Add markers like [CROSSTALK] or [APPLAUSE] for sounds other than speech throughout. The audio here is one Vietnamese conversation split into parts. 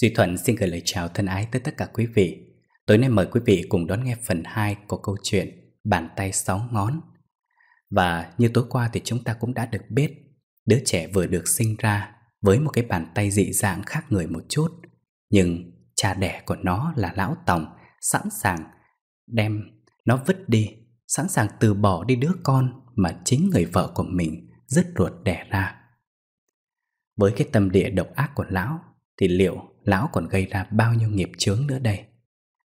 Duy Thuận xin gửi lời chào thân ái tới tất cả quý vị. Tối nay mời quý vị cùng đón nghe phần 2 của câu chuyện Bàn tay sáu ngón. Và như tối qua thì chúng ta cũng đã được biết đứa trẻ vừa được sinh ra với một cái bàn tay dị dạng khác người một chút. Nhưng cha đẻ của nó là lão Tòng sẵn sàng đem nó vứt đi, sẵn sàng từ bỏ đi đứa con mà chính người vợ của mình dứt ruột đẻ ra. Với cái tâm địa độc ác của lão thì liệu lão còn gây ra bao nhiêu nghiệp chướng nữa đây?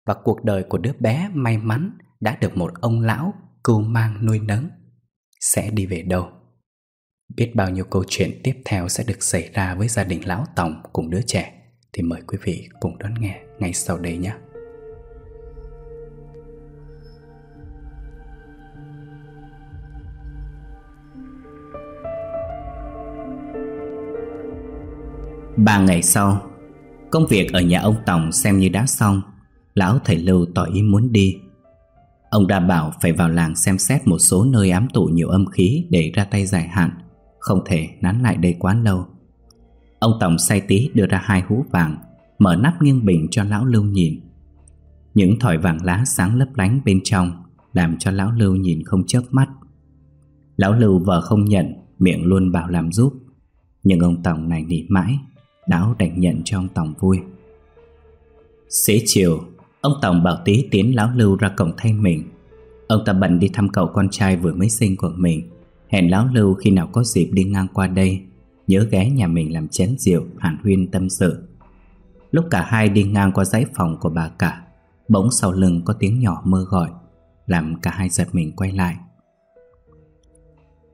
Và cuộc đời của đứa bé may mắn đã được một ông lão cưu mang nuôi nấng sẽ đi về đâu? Biết bao nhiêu câu chuyện tiếp theo sẽ được xảy ra với gia đình lão tổng cùng đứa trẻ thì mời quý vị cùng đón nghe ngay sau đây nhé. Ba ngày sau, Công việc ở nhà ông Tòng xem như đã xong. Lão thầy Lưu tỏ ý muốn đi. Ông đã bảo phải vào làng xem xét một số nơi ám tụ nhiều âm khí để ra tay giải hạn, Không thể nán lại đây quá lâu. Ông Tổng say tí đưa ra hai hũ vàng, Mở nắp nghiêng bình cho lão Lưu nhìn. Những thỏi vàng lá sáng lấp lánh bên trong Làm cho lão Lưu nhìn không chớp mắt. Lão Lưu vợ không nhận, Miệng luôn bảo làm giúp. Nhưng ông Tổng này nỉ mãi. Lão đành nhận cho ông Tổng vui. Xế chiều, Ông Tổng bảo tí tiến lão Lưu ra cổng thay mình. Ông ta bận đi thăm cậu con trai vừa mới sinh của mình. Hẹn lão Lưu khi nào có dịp đi ngang qua đây, Nhớ ghé nhà mình làm chén rượu, hàn huyên tâm sự. Lúc cả hai đi ngang qua dãy phòng của bà cả, Bỗng sau lưng có tiếng nhỏ mơ gọi, Làm cả hai giật mình quay lại.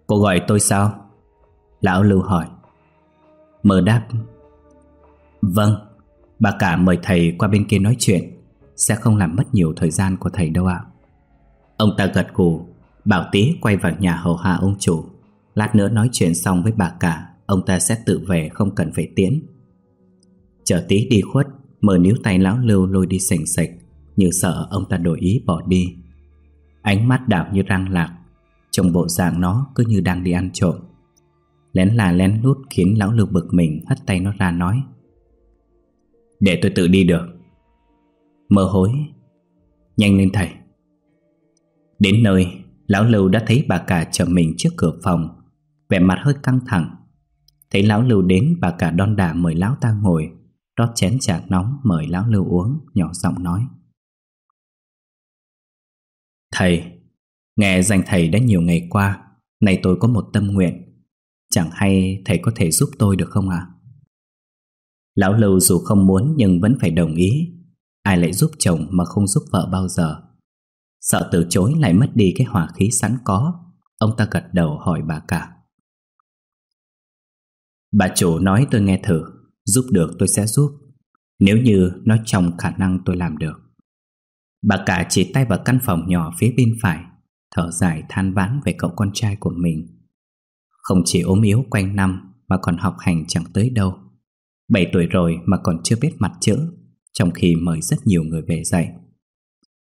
Cô gọi tôi sao? Lão Lưu hỏi. Mơ đáp Vâng Bà cả mời thầy qua bên kia nói chuyện. Sẽ không làm mất nhiều thời gian của thầy đâu ạ. Ông ta gật gù, Bảo tí quay vào nhà hầu hạ ông chủ. Lát nữa nói chuyện xong với bà cả, Ông ta sẽ tự về, không cần phải tiến. Chờ tí đi khuất, Mở níu tay lão lưu lôi đi sành sạch, Như sợ ông ta đổi ý bỏ đi. Ánh mắt đảo như răng lạc, Trong bộ dạng nó cứ như đang đi ăn trộm. Lén là lén lút khiến lão lưu bực mình, Hất tay nó ra nói để tôi tự đi được. Mơ hối. Nhanh lên thầy. Đến nơi, Lão Lưu đã thấy bà cả chờ mình trước cửa phòng. Vẻ mặt hơi căng thẳng. Thấy lão Lưu đến, bà cả đon đả mời lão ta ngồi. Rót chén trà nóng, mời lão Lưu uống, Nhỏ giọng nói. Thầy, Nghe danh thầy đã nhiều ngày qua Này tôi có một tâm nguyện. Chẳng hay thầy có thể giúp tôi được không ạ? À? Lão Lưu dù không muốn nhưng vẫn phải đồng ý. Ai lại giúp chồng mà không giúp vợ bao giờ? Sợ từ chối lại mất đi cái hỏa khí sẵn có. Ông ta gật đầu hỏi bà cả. Bà chủ nói tôi nghe thử, Giúp được tôi sẽ giúp. Nếu như nó trong khả năng tôi làm được. Bà cả chỉ tay vào căn phòng nhỏ phía bên phải, Thở dài than vãn về cậu con trai của mình. Không chỉ ốm yếu quanh năm Mà còn học hành chẳng tới đâu. 7 tuổi rồi mà còn chưa biết mặt chữ, Trong khi mời rất nhiều người về dạy.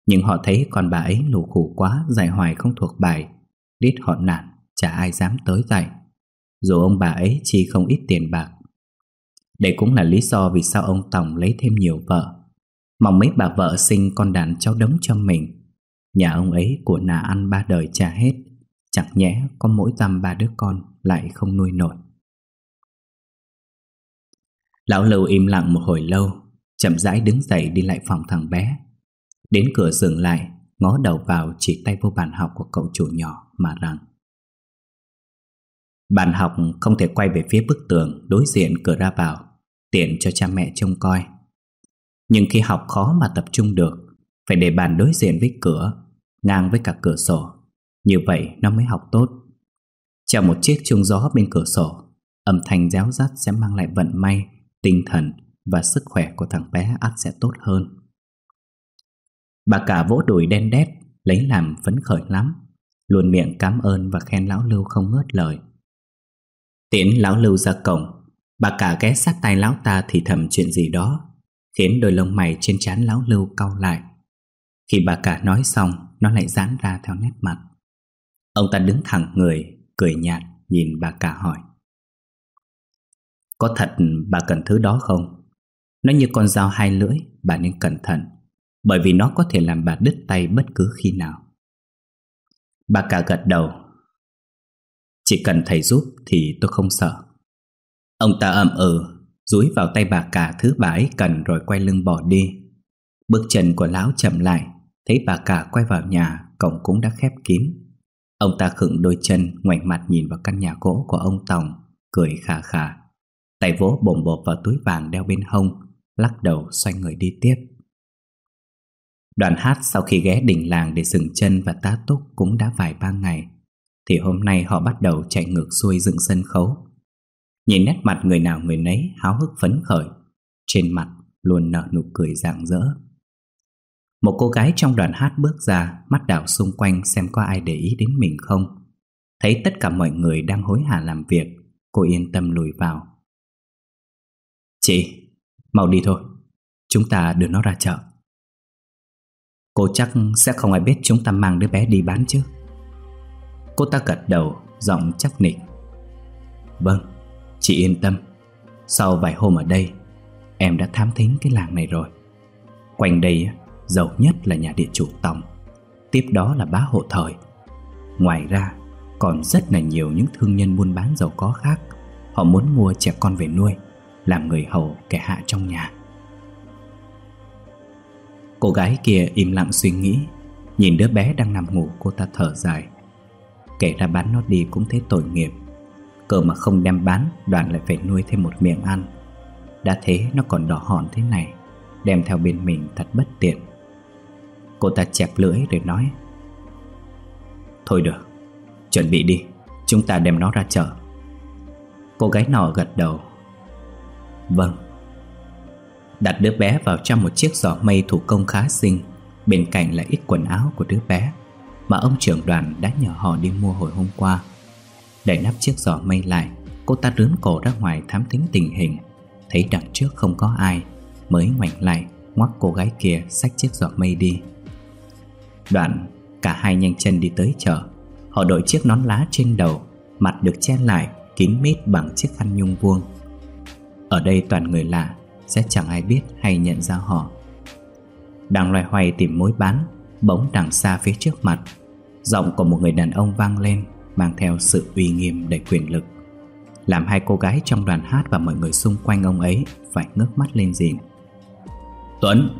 Nhưng họ thấy con bà ấy lù khủ quá Dạy hoài không thuộc bài. Đít họ nản, Chả ai dám tới dạy. Dù ông bà ấy chi không ít tiền bạc. Đây cũng là lý do vì sao ông Tổng lấy thêm nhiều vợ. Mong mấy bà vợ sinh con đàn cháu đống cho mình. Nhà ông ấy của nà ăn ba đời trả hết. Chẳng nhẽ có mỗi dăm ba đứa con Lại không nuôi nổi. Lão Lưu im lặng một hồi lâu, Chậm rãi đứng dậy đi lại phòng thằng bé. Đến cửa dừng lại, Ngó đầu vào chỉ tay vô bàn học của cậu chủ nhỏ Mà rằng, Bàn học không thể quay về phía bức tường Đối diện cửa ra vào, Tiện cho cha mẹ trông coi. Nhưng khi học khó mà tập trung được, Phải để bàn đối diện với cửa, Ngang với cả cửa sổ. Như vậy nó mới học tốt. Treo một chiếc chuông gió bên cửa sổ, Âm thanh réo rắt sẽ mang lại vận may tinh thần và sức khỏe của thằng bé ắt sẽ tốt hơn. Bà cả vỗ đùi đen đét, lấy làm phấn khởi lắm, luôn miệng cảm ơn và khen lão Lưu không ngớt lời. Tiễn lão Lưu ra cổng, bà cả ghé sát tay lão ta thì thầm chuyện gì đó, khiến đôi lông mày trên trán lão Lưu cau lại. Khi bà cả nói xong, nó lại giãn ra theo nét mặt. Ông ta đứng thẳng người, cười nhạt, nhìn bà cả hỏi. Có thật bà cần thứ đó không? Nó như con dao hai lưỡi, Bà nên cẩn thận, Bởi vì nó có thể làm bà đứt tay bất cứ khi nào. Bà cả gật đầu. Chỉ cần thầy giúp thì tôi không sợ. Ông ta ậm ừ Rúi vào tay bà cả thứ bà ấy cần Rồi quay lưng bỏ đi. Bước chân của lão chậm lại, Thấy bà cả quay vào nhà, Cổng cũng đã khép kín. Ông ta khựng đôi chân, ngoảnh mặt nhìn vào căn nhà gỗ của ông Tòng, Cười khà khà. Tay vỗ bồm bộp vào túi vàng đeo bên hông, Lắc đầu xoay người đi tiếp. Đoàn hát sau khi ghé đỉnh làng để dừng chân và tá túc cũng đã vài ba ngày, Thì hôm nay họ bắt đầu chạy ngược xuôi dựng sân khấu. Nhìn nét mặt người nào người nấy háo hức phấn khởi, Trên mặt luôn nở nụ cười rạng rỡ. Một cô gái trong đoàn hát bước ra, Mắt đảo xung quanh xem có ai để ý đến mình không. Thấy tất cả mọi người đang hối hả làm việc, Cô yên tâm lùi vào. Chị, mau đi thôi. Chúng ta đưa nó ra chợ. Cô chắc sẽ không ai biết chúng ta mang đứa bé đi bán chứ. Cô ta gật đầu Giọng chắc nịch. Vâng Chị yên tâm. Sau vài hôm ở đây Em đã thám thính cái làng này rồi. Quanh đây giàu nhất là nhà địa chủ Tòng. Tiếp đó là bá hộ thời. Ngoài ra còn rất là nhiều những thương nhân buôn bán giàu có khác. Họ muốn mua trẻ con về nuôi. Làm người hầu kẻ hạ trong nhà. Cô gái kia im lặng suy nghĩ, Nhìn đứa bé đang nằm ngủ cô ta thở dài. Kể ra bán nó đi cũng thấy tội nghiệp Cơ mà không đem bán, đoạn lại phải nuôi thêm một miệng ăn. Đã thế nó còn đỏ hòn thế này, Đem theo bên mình thật bất tiện. Cô ta chẹp lưỡi rồi nói, Thôi được, Chuẩn bị đi, Chúng ta đem nó ra chợ. Cô gái nọ gật đầu Vâng. Đặt đứa bé vào trong một chiếc giỏ mây thủ công khá xinh, Bên cạnh là ít quần áo của đứa bé, Mà ông trưởng đoàn đã nhờ họ đi mua hồi hôm qua. Đẩy nắp chiếc giỏ mây lại, Cô ta rướn cổ ra ngoài thám tính tình hình, Thấy đằng trước không có ai, Mới ngoảnh lại, Ngoắc cô gái kia xách chiếc giỏ mây đi. Đoạn, Cả hai nhanh chân đi tới chợ. Họ đội chiếc nón lá trên đầu, Mặt được che lại, Kín mít bằng chiếc khăn nhung vuông. Ở đây toàn người lạ Sẽ chẳng ai biết hay nhận ra họ. Đang loay hoay tìm mối bán Bỗng đằng xa phía trước mặt Giọng của một người đàn ông vang lên mang theo sự uy nghiêm đầy quyền lực. Làm hai cô gái trong đoàn hát và mọi người xung quanh ông ấy phải ngước mắt lên dìm Tuấn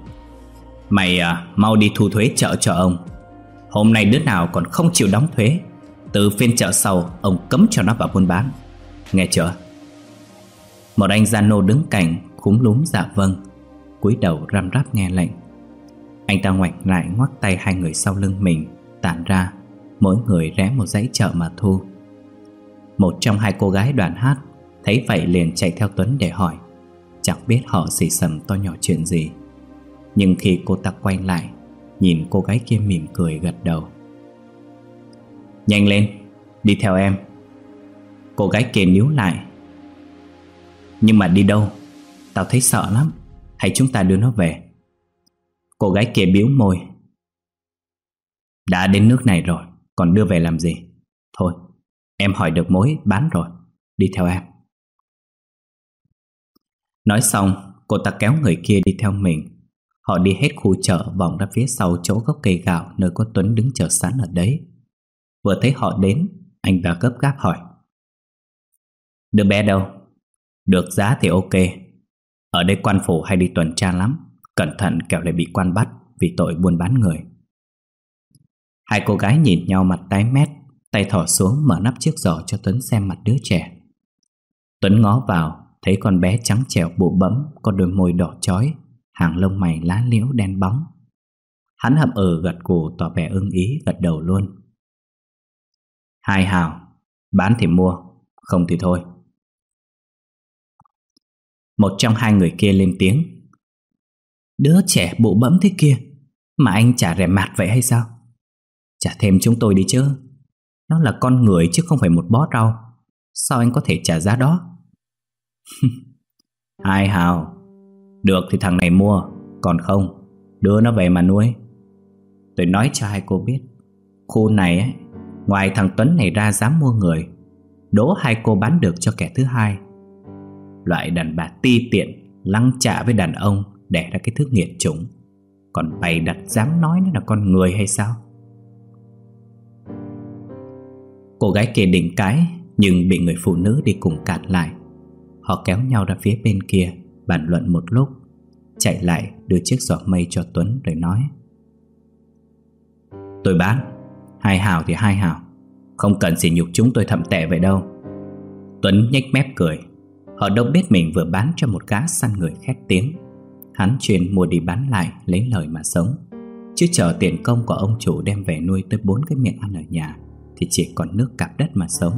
Mày à, mau đi thu thuế chợ cho ông. Hôm nay đứa nào còn không chịu đóng thuế? Từ phiên chợ sau Ông cấm cho nó vào buôn bán. Nghe chưa? Một anh gian nô đứng cạnh, Khúm lúm dạ vâng cúi đầu răm rắp nghe lệnh. Anh ta ngoảnh lại ngoắc tay hai người sau lưng mình, Tản ra, Mỗi người rẽ một dãy chợ mà thu. Một trong hai cô gái đoàn hát Thấy vậy liền chạy theo Tuấn để hỏi, Chẳng biết họ xì sầm to nhỏ chuyện gì. Nhưng khi cô ta quay lại, Nhìn cô gái kia mỉm cười gật đầu. Nhanh lên, Đi theo em. Cô gái kia níu lại nhưng mà đi đâu? Tao thấy sợ lắm. Hãy chúng ta đưa nó về. Cô gái kia biếu môi. Đã đến nước này rồi. Còn đưa về làm gì? Thôi, em hỏi được mối bán rồi. Đi theo em. Nói xong, Cô ta kéo người kia đi theo mình. Họ đi hết khu chợ vòng ra phía sau chỗ gốc cây gạo Nơi có Tuấn đứng chờ sẵn ở đấy. Vừa thấy họ đến, Anh ta gấp gáp hỏi. Đứa bé đâu? Được giá thì ok. Ở đây quan phủ hay đi tuần tra lắm, Cẩn thận kẻo lại bị quan bắt Vì tội buôn bán người. Hai cô gái nhìn nhau mặt tái mét, Tay thỏ xuống mở nắp chiếc giỏ cho Tuấn xem mặt đứa trẻ. Tuấn ngó vào, Thấy con bé trắng trẻo bụ bẫm, Có đôi môi đỏ chói, Hàng lông mày lá liễu đen bóng. Hắn hậm ừ gật cù tỏ vẻ ưng ý, gật đầu luôn. Hai hào, Bán thì mua, Không thì thôi. Một trong hai người kia lên tiếng. Đứa trẻ bụ bẫm thế kia, Mà anh chả rẻ mạt vậy hay sao? Trả thêm chúng tôi đi chứ. Nó là con người chứ không phải một bó rau. Sao anh có thể trả giá đó? [LAUGHS] Hai hào? Được thì thằng này mua, Còn không, Đưa nó về mà nuôi. Tôi nói cho hai cô biết, Khu này ấy, Ngoài thằng Tuấn này ra dám mua người, Đố hai cô bán được cho kẻ thứ hai. Loại đàn bà ti tiện lăng trả với đàn ông Đẻ ra cái thứ nghiệt chủng Còn bày đặt dám nói nó là con người hay sao? Cô gái kia định cái, Nhưng bị người phụ nữ đi cùng cản lại. Họ kéo nhau ra phía bên kia, Bàn luận một lúc. Chạy lại đưa chiếc giỏ mây cho Tuấn rồi nói. Tôi bán, Hai hào thì hai hào. Không cần xỉ nhục chúng tôi thậm tệ vậy đâu. Tuấn nhếch mép cười. Họ đâu biết mình vừa bán cho một gã săn người khét tiếng. Hắn chuyên mua đi bán lại lấy lời mà sống. Chứ chờ tiền công của ông chủ đem về nuôi tới bốn cái miệng ăn ở nhà Thì chỉ còn nước cạp đất mà sống.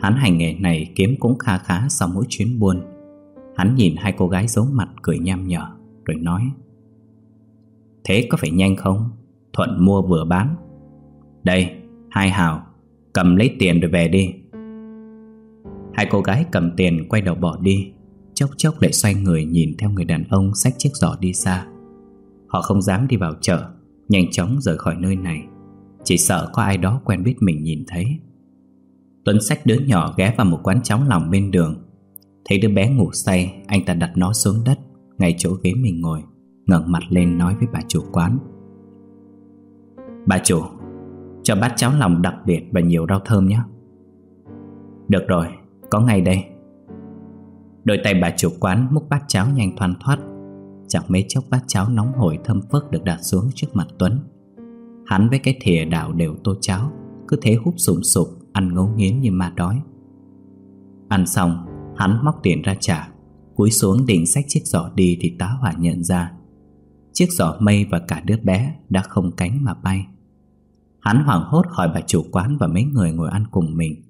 Hắn hành nghề này kiếm cũng kha khá sau mỗi chuyến buôn. Hắn nhìn hai cô gái giấu mặt cười nham nhở Rồi nói Thế có phải nhanh không? Thuận mua vừa bán. Đây, hai hào Cầm lấy tiền rồi về đi. Hai cô gái cầm tiền quay đầu bỏ đi. Chốc chốc lại xoay người nhìn theo người đàn ông xách chiếc giỏ đi xa. Họ không dám đi vào chợ, Nhanh chóng rời khỏi nơi này. Chỉ sợ có ai đó quen biết mình nhìn thấy. Tuấn xách đứa nhỏ ghé vào một quán cháo lòng bên đường. Thấy đứa bé ngủ say, Anh ta đặt nó xuống đất, Ngay chỗ ghế mình ngồi, ngẩng mặt lên nói với bà chủ quán. Bà chủ, Cho bát cháo lòng đặc biệt và nhiều rau thơm nhé. Được rồi có ngay đây. Đôi tay bà chủ quán múc bát cháo nhanh thoăn thoát. Chẳng mấy chốc bát cháo nóng hổi thơm phức được đặt xuống trước mặt Tuấn. Hắn với cái thìa đảo đều tô cháo, Cứ thế húp sụm sụp, Ăn ngấu nghiến như ma đói. Ăn xong, Hắn móc tiền ra trả, Cúi xuống định xách chiếc giỏ đi Thì tá hỏa nhận ra. Chiếc giỏ mây và cả đứa bé Đã không cánh mà bay. Hắn hoảng hốt hỏi bà chủ quán Và mấy người ngồi ăn cùng mình.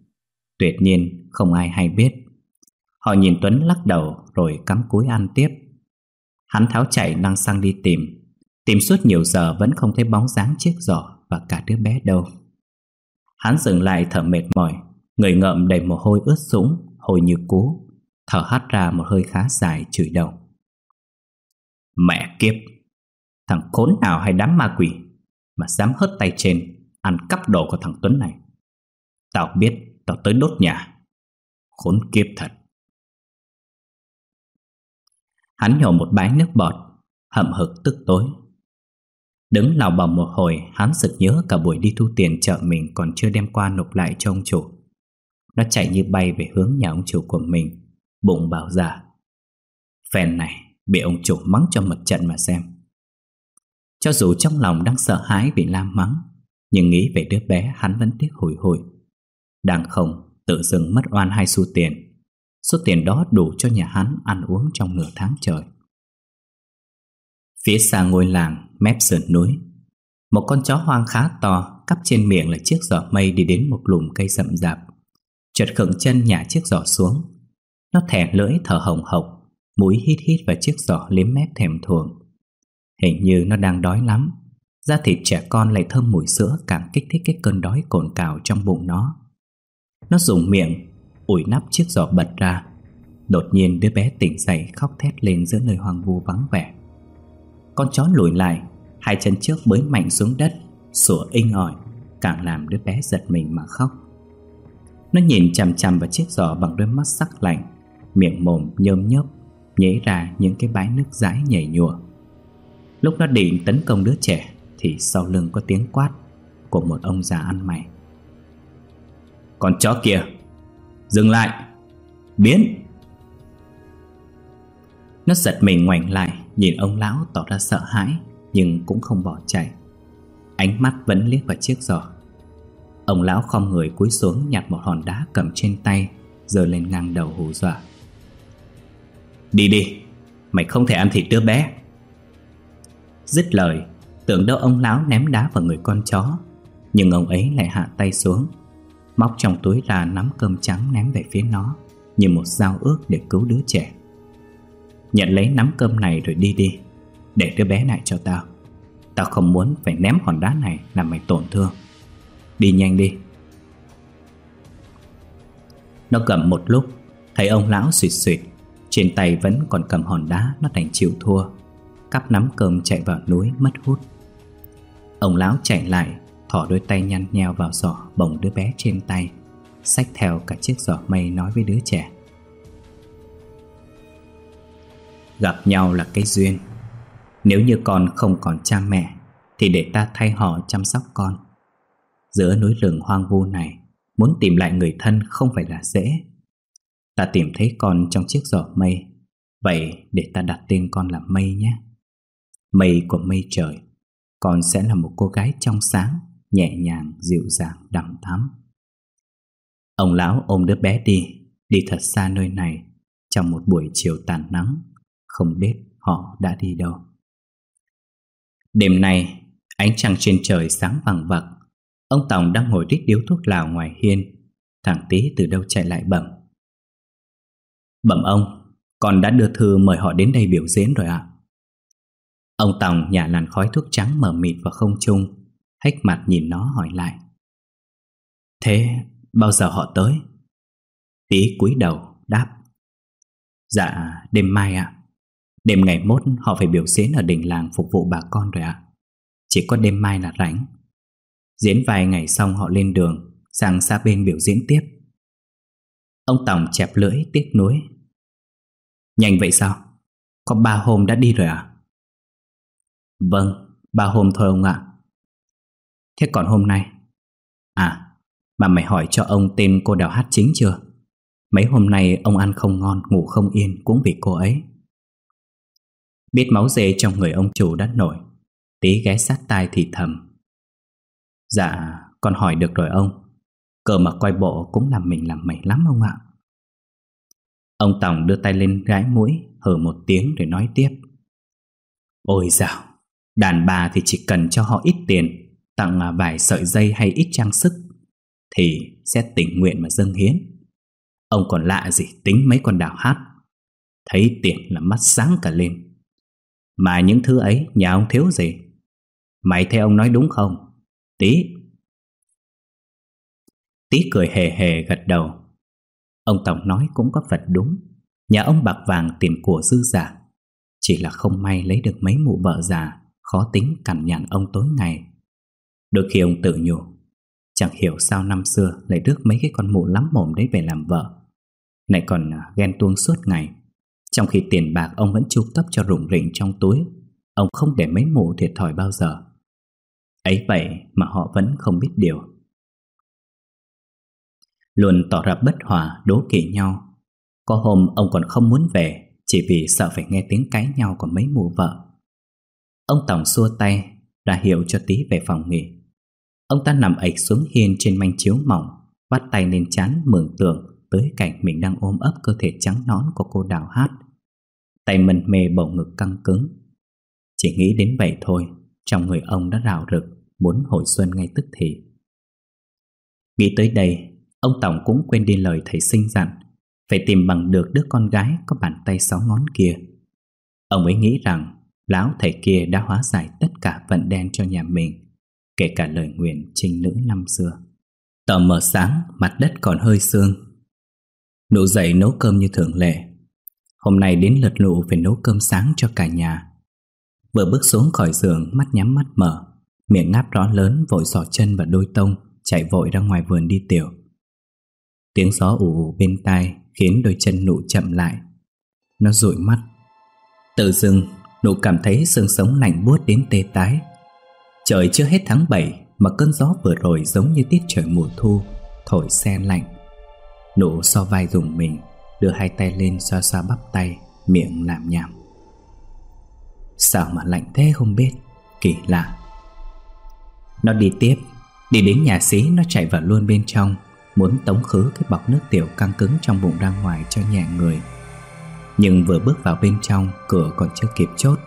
Tuyệt nhiên không ai hay biết. Họ nhìn Tuấn lắc đầu Rồi cắm cúi ăn tiếp. Hắn tháo chạy năng sang đi tìm. Tìm suốt nhiều giờ vẫn không thấy bóng dáng chiếc giỏ Và cả đứa bé đâu. Hắn dừng lại thở mệt mỏi, Người ngợm đầy mồ hôi ướt sũng Hồi như cú, Thở hắt ra một hơi khá dài chửi đầu. Mẹ kiếp! Thằng khốn nào hay đám ma quỷ Mà dám hất tay trên, Ăn cắp đồ của thằng Tuấn này. Tao biết tao tới đốt nhà. Khốn kiếp thật. Hắn nhổ một bãi nước bọt, Hậm hực tức tối. Đứng lào bầm một hồi, Hắn sực nhớ cả buổi đi thu tiền chợ mình Còn chưa đem qua nộp lại cho ông chủ. Nó chạy như bay về hướng nhà ông chủ của mình, Bụng bảo giả Phèn này, bị ông chủ mắng cho mật trận mà xem. Cho dù trong lòng đang sợ hãi bị Lam mắng, Nhưng nghĩ về đứa bé, hắn vẫn tiếc hồi hồi đang không, tự dưng mất oan hai xu tiền. Số tiền đó đủ cho nhà hắn ăn uống trong nửa tháng trời. Phía xa ngôi làng, mép sườn núi. Một con chó hoang khá to, Cắp trên miệng là chiếc giỏ mây đi đến một lùm cây rậm rạp. Chợt khựng chân nhả chiếc giỏ xuống. Nó thẻ lưỡi thở hồng hộc, Mũi hít hít vào chiếc giỏ liếm mép thèm thuồng. Hình như nó đang đói lắm. Da thịt trẻ con lại thơm mùi sữa Càng kích thích cái cơn đói cồn cào trong bụng nó. Nó dùng miệng, ủi nắp chiếc giỏ bật ra. Đột nhiên đứa bé tỉnh dậy khóc thét lên giữa nơi hoang vu vắng vẻ. Con chó lùi lại, Hai chân trước bới mạnh xuống đất, Sủa inh ỏi, Càng làm đứa bé giật mình mà khóc. Nó nhìn chằm chằm vào chiếc giỏ bằng đôi mắt sắc lạnh, Miệng mồm nhơm nhớp, Nhế ra những cái bãi nước dãi nhảy nhùa Lúc nó định tấn công đứa trẻ Thì sau lưng có tiếng quát Của một ông già ăn mày. Con chó kia. Dừng lại. Biến. Nó giật mình ngoảnh lại, Nhìn ông lão tỏ ra sợ hãi, Nhưng cũng không bỏ chạy. Ánh mắt vẫn liếc vào chiếc giỏ Ông lão khom người cúi xuống Nhặt một hòn đá cầm trên tay Giờ lên ngang đầu hù dọa. Đi đi, Mày không thể ăn thịt đứa bé. Dứt lời Tưởng đâu ông lão ném đá vào người con chó, Nhưng ông ấy lại hạ tay xuống. Móc trong túi ra nắm cơm trắng ném về phía nó, Như một giao ước để cứu đứa trẻ. Nhận lấy nắm cơm này rồi đi đi, Để đứa bé này cho tao. Tao không muốn phải ném hòn đá này Làm mày tổn thương. Đi nhanh đi. Nó cầm một lúc, Thấy ông lão suyệt suyệt Trên tay vẫn còn cầm hòn đá, Nó đành chịu thua. Cắp nắm cơm chạy vào núi, mất hút. Ông lão chạy lại Thỏ đôi tay nhăn nheo vào giỏ bồng đứa bé trên tay, Xách theo cả chiếc giỏ mây nói với đứa trẻ. Gặp nhau là cái duyên. Nếu như con không còn cha mẹ, Thì để ta thay họ chăm sóc con. Giữa núi rừng hoang vu này, Muốn tìm lại người thân không phải là dễ. Ta tìm thấy con trong chiếc giỏ mây, Vậy để ta đặt tên con là Mây nhé. Mây của mây trời, Con sẽ là một cô gái trong sáng. Nhẹ nhàng, dịu dàng, đằm thắm. Ông lão ôm đứa bé đi Đi thật xa nơi này. Trong một buổi chiều tàn nắng Không biết họ đã đi đâu. Đêm nay Ánh trăng trên trời sáng vàng vặc. Ông Tòng đang ngồi rít điếu thuốc lào ngoài hiên. Thằng tí từ đâu chạy lại bẩm? Bẩm ông Con đã đưa thư mời họ đến đây biểu diễn rồi ạ. Ông Tòng nhả làn khói thuốc trắng mờ mịt vào không trung. Hách mặt nhìn nó hỏi lại. Thế bao giờ họ tới? Tí cúi đầu đáp. Dạ đêm mai ạ. Đêm ngày mốt họ phải biểu diễn ở đình làng phục vụ bà con rồi ạ. Chỉ có đêm mai là rảnh. Diễn vài ngày xong họ lên đường Sang xa bên biểu diễn tiếp. Ông tổng chẹp lưỡi tiếc nuối. Nhanh vậy sao? Có ba hôm đã đi rồi à? Vâng, ba hôm thôi ông ạ. Thế còn hôm nay? À, mà mày hỏi cho ông tên cô đào hát chính chưa? Mấy hôm nay ông ăn không ngon, ngủ không yên cũng vì cô ấy. Biết máu dê trong người ông chủ đã nổi Tí ghé sát tai thì thầm. Dạ, con hỏi được rồi ông. Cờ mà quay bộ cũng làm mình làm mày lắm ông ạ. Ông Tòng đưa tay lên gãi mũi Hở một tiếng rồi nói tiếp. Ôi dào Đàn bà thì chỉ cần cho họ ít tiền Tặng à, vài sợi dây hay ít trang sức Thì sẽ tình nguyện mà dâng hiến. Ông còn lạ gì tính mấy con đào hát? Thấy tiền là mắt sáng cả lên. Mà những thứ ấy, nhà ông thiếu gì? Mày thấy ông nói đúng không? Tí. Tí cười hề hề gật đầu. Ông Tổng nói cũng có phần đúng. Nhà ông bạc vàng tiền của dư giả. Chỉ là không may lấy được mấy mụ vợ già, Khó tính cằn nhằn ông tối ngày. Đôi khi ông tự nhủ, Chẳng hiểu sao năm xưa lại rước mấy cái con mụ lắm mồm đấy về làm vợ. Lại còn à, ghen tuông suốt ngày. Trong khi tiền bạc ông vẫn chu cấp cho rủng rỉnh trong túi, Ông không để mấy mụ thiệt thòi bao giờ. Ấy vậy mà họ vẫn không biết điều. Luôn tỏ ra bất hòa, đố kỵ nhau. Có hôm ông còn không muốn về, Chỉ vì sợ phải nghe tiếng cãi nhau của mấy mụ vợ. Ông Tổng xua tay, ra hiệu cho tí về phòng nghỉ. Ông ta nằm ạch xuống hiên trên manh chiếu mỏng, Bắt tay lên chán mường tượng Tới cảnh mình đang ôm ấp cơ thể trắng nón của cô đào hát. Tay mần mê bầu ngực căng cứng. Chỉ nghĩ đến vậy thôi, Trong người ông đã rào rực, Muốn hồi xuân ngay tức thì. Nghĩ tới đây, Ông Tổng cũng quên đi lời thầy sinh dặn, Phải tìm bằng được đứa con gái Có bàn tay sáu ngón kia. Ông ấy nghĩ rằng, Lão thầy kia đã hóa giải tất cả vận đen cho nhà mình. Kể cả lời nguyện trinh nữ năm xưa. Tờ mở sáng, Mặt đất còn hơi sương. Nụ dậy nấu cơm như thường lệ. Hôm nay đến lượt nụ phải nấu cơm sáng cho cả nhà. Vừa bước xuống khỏi giường, Mắt nhắm mắt mở. Miệng ngáp rõ lớn, vội sỏ chân và đôi tông, Chạy vội ra ngoài vườn đi tiểu. Tiếng gió ù ù bên tai Khiến đôi chân nụ chậm lại. Nó dụi mắt. Tự dưng nụ cảm thấy xương sống lạnh buốt đến tê tái. Trời chưa hết tháng 7 Mà cơn gió vừa rồi giống như tiết trời mùa thu, Thổi xe lạnh. Nụ so vai dùng mình, Đưa hai tay lên xoa xoa bắp tay, Miệng làm nhảm Sao mà lạnh thế không biết, Kỳ lạ. Nó đi tiếp, Đi đến nhà xí, nó chạy vào luôn bên trong, Muốn tống khứ cái bọc nước tiểu căng cứng trong bụng ra ngoài cho nhẹ người. Nhưng vừa bước vào bên trong, Cửa còn chưa kịp chốt.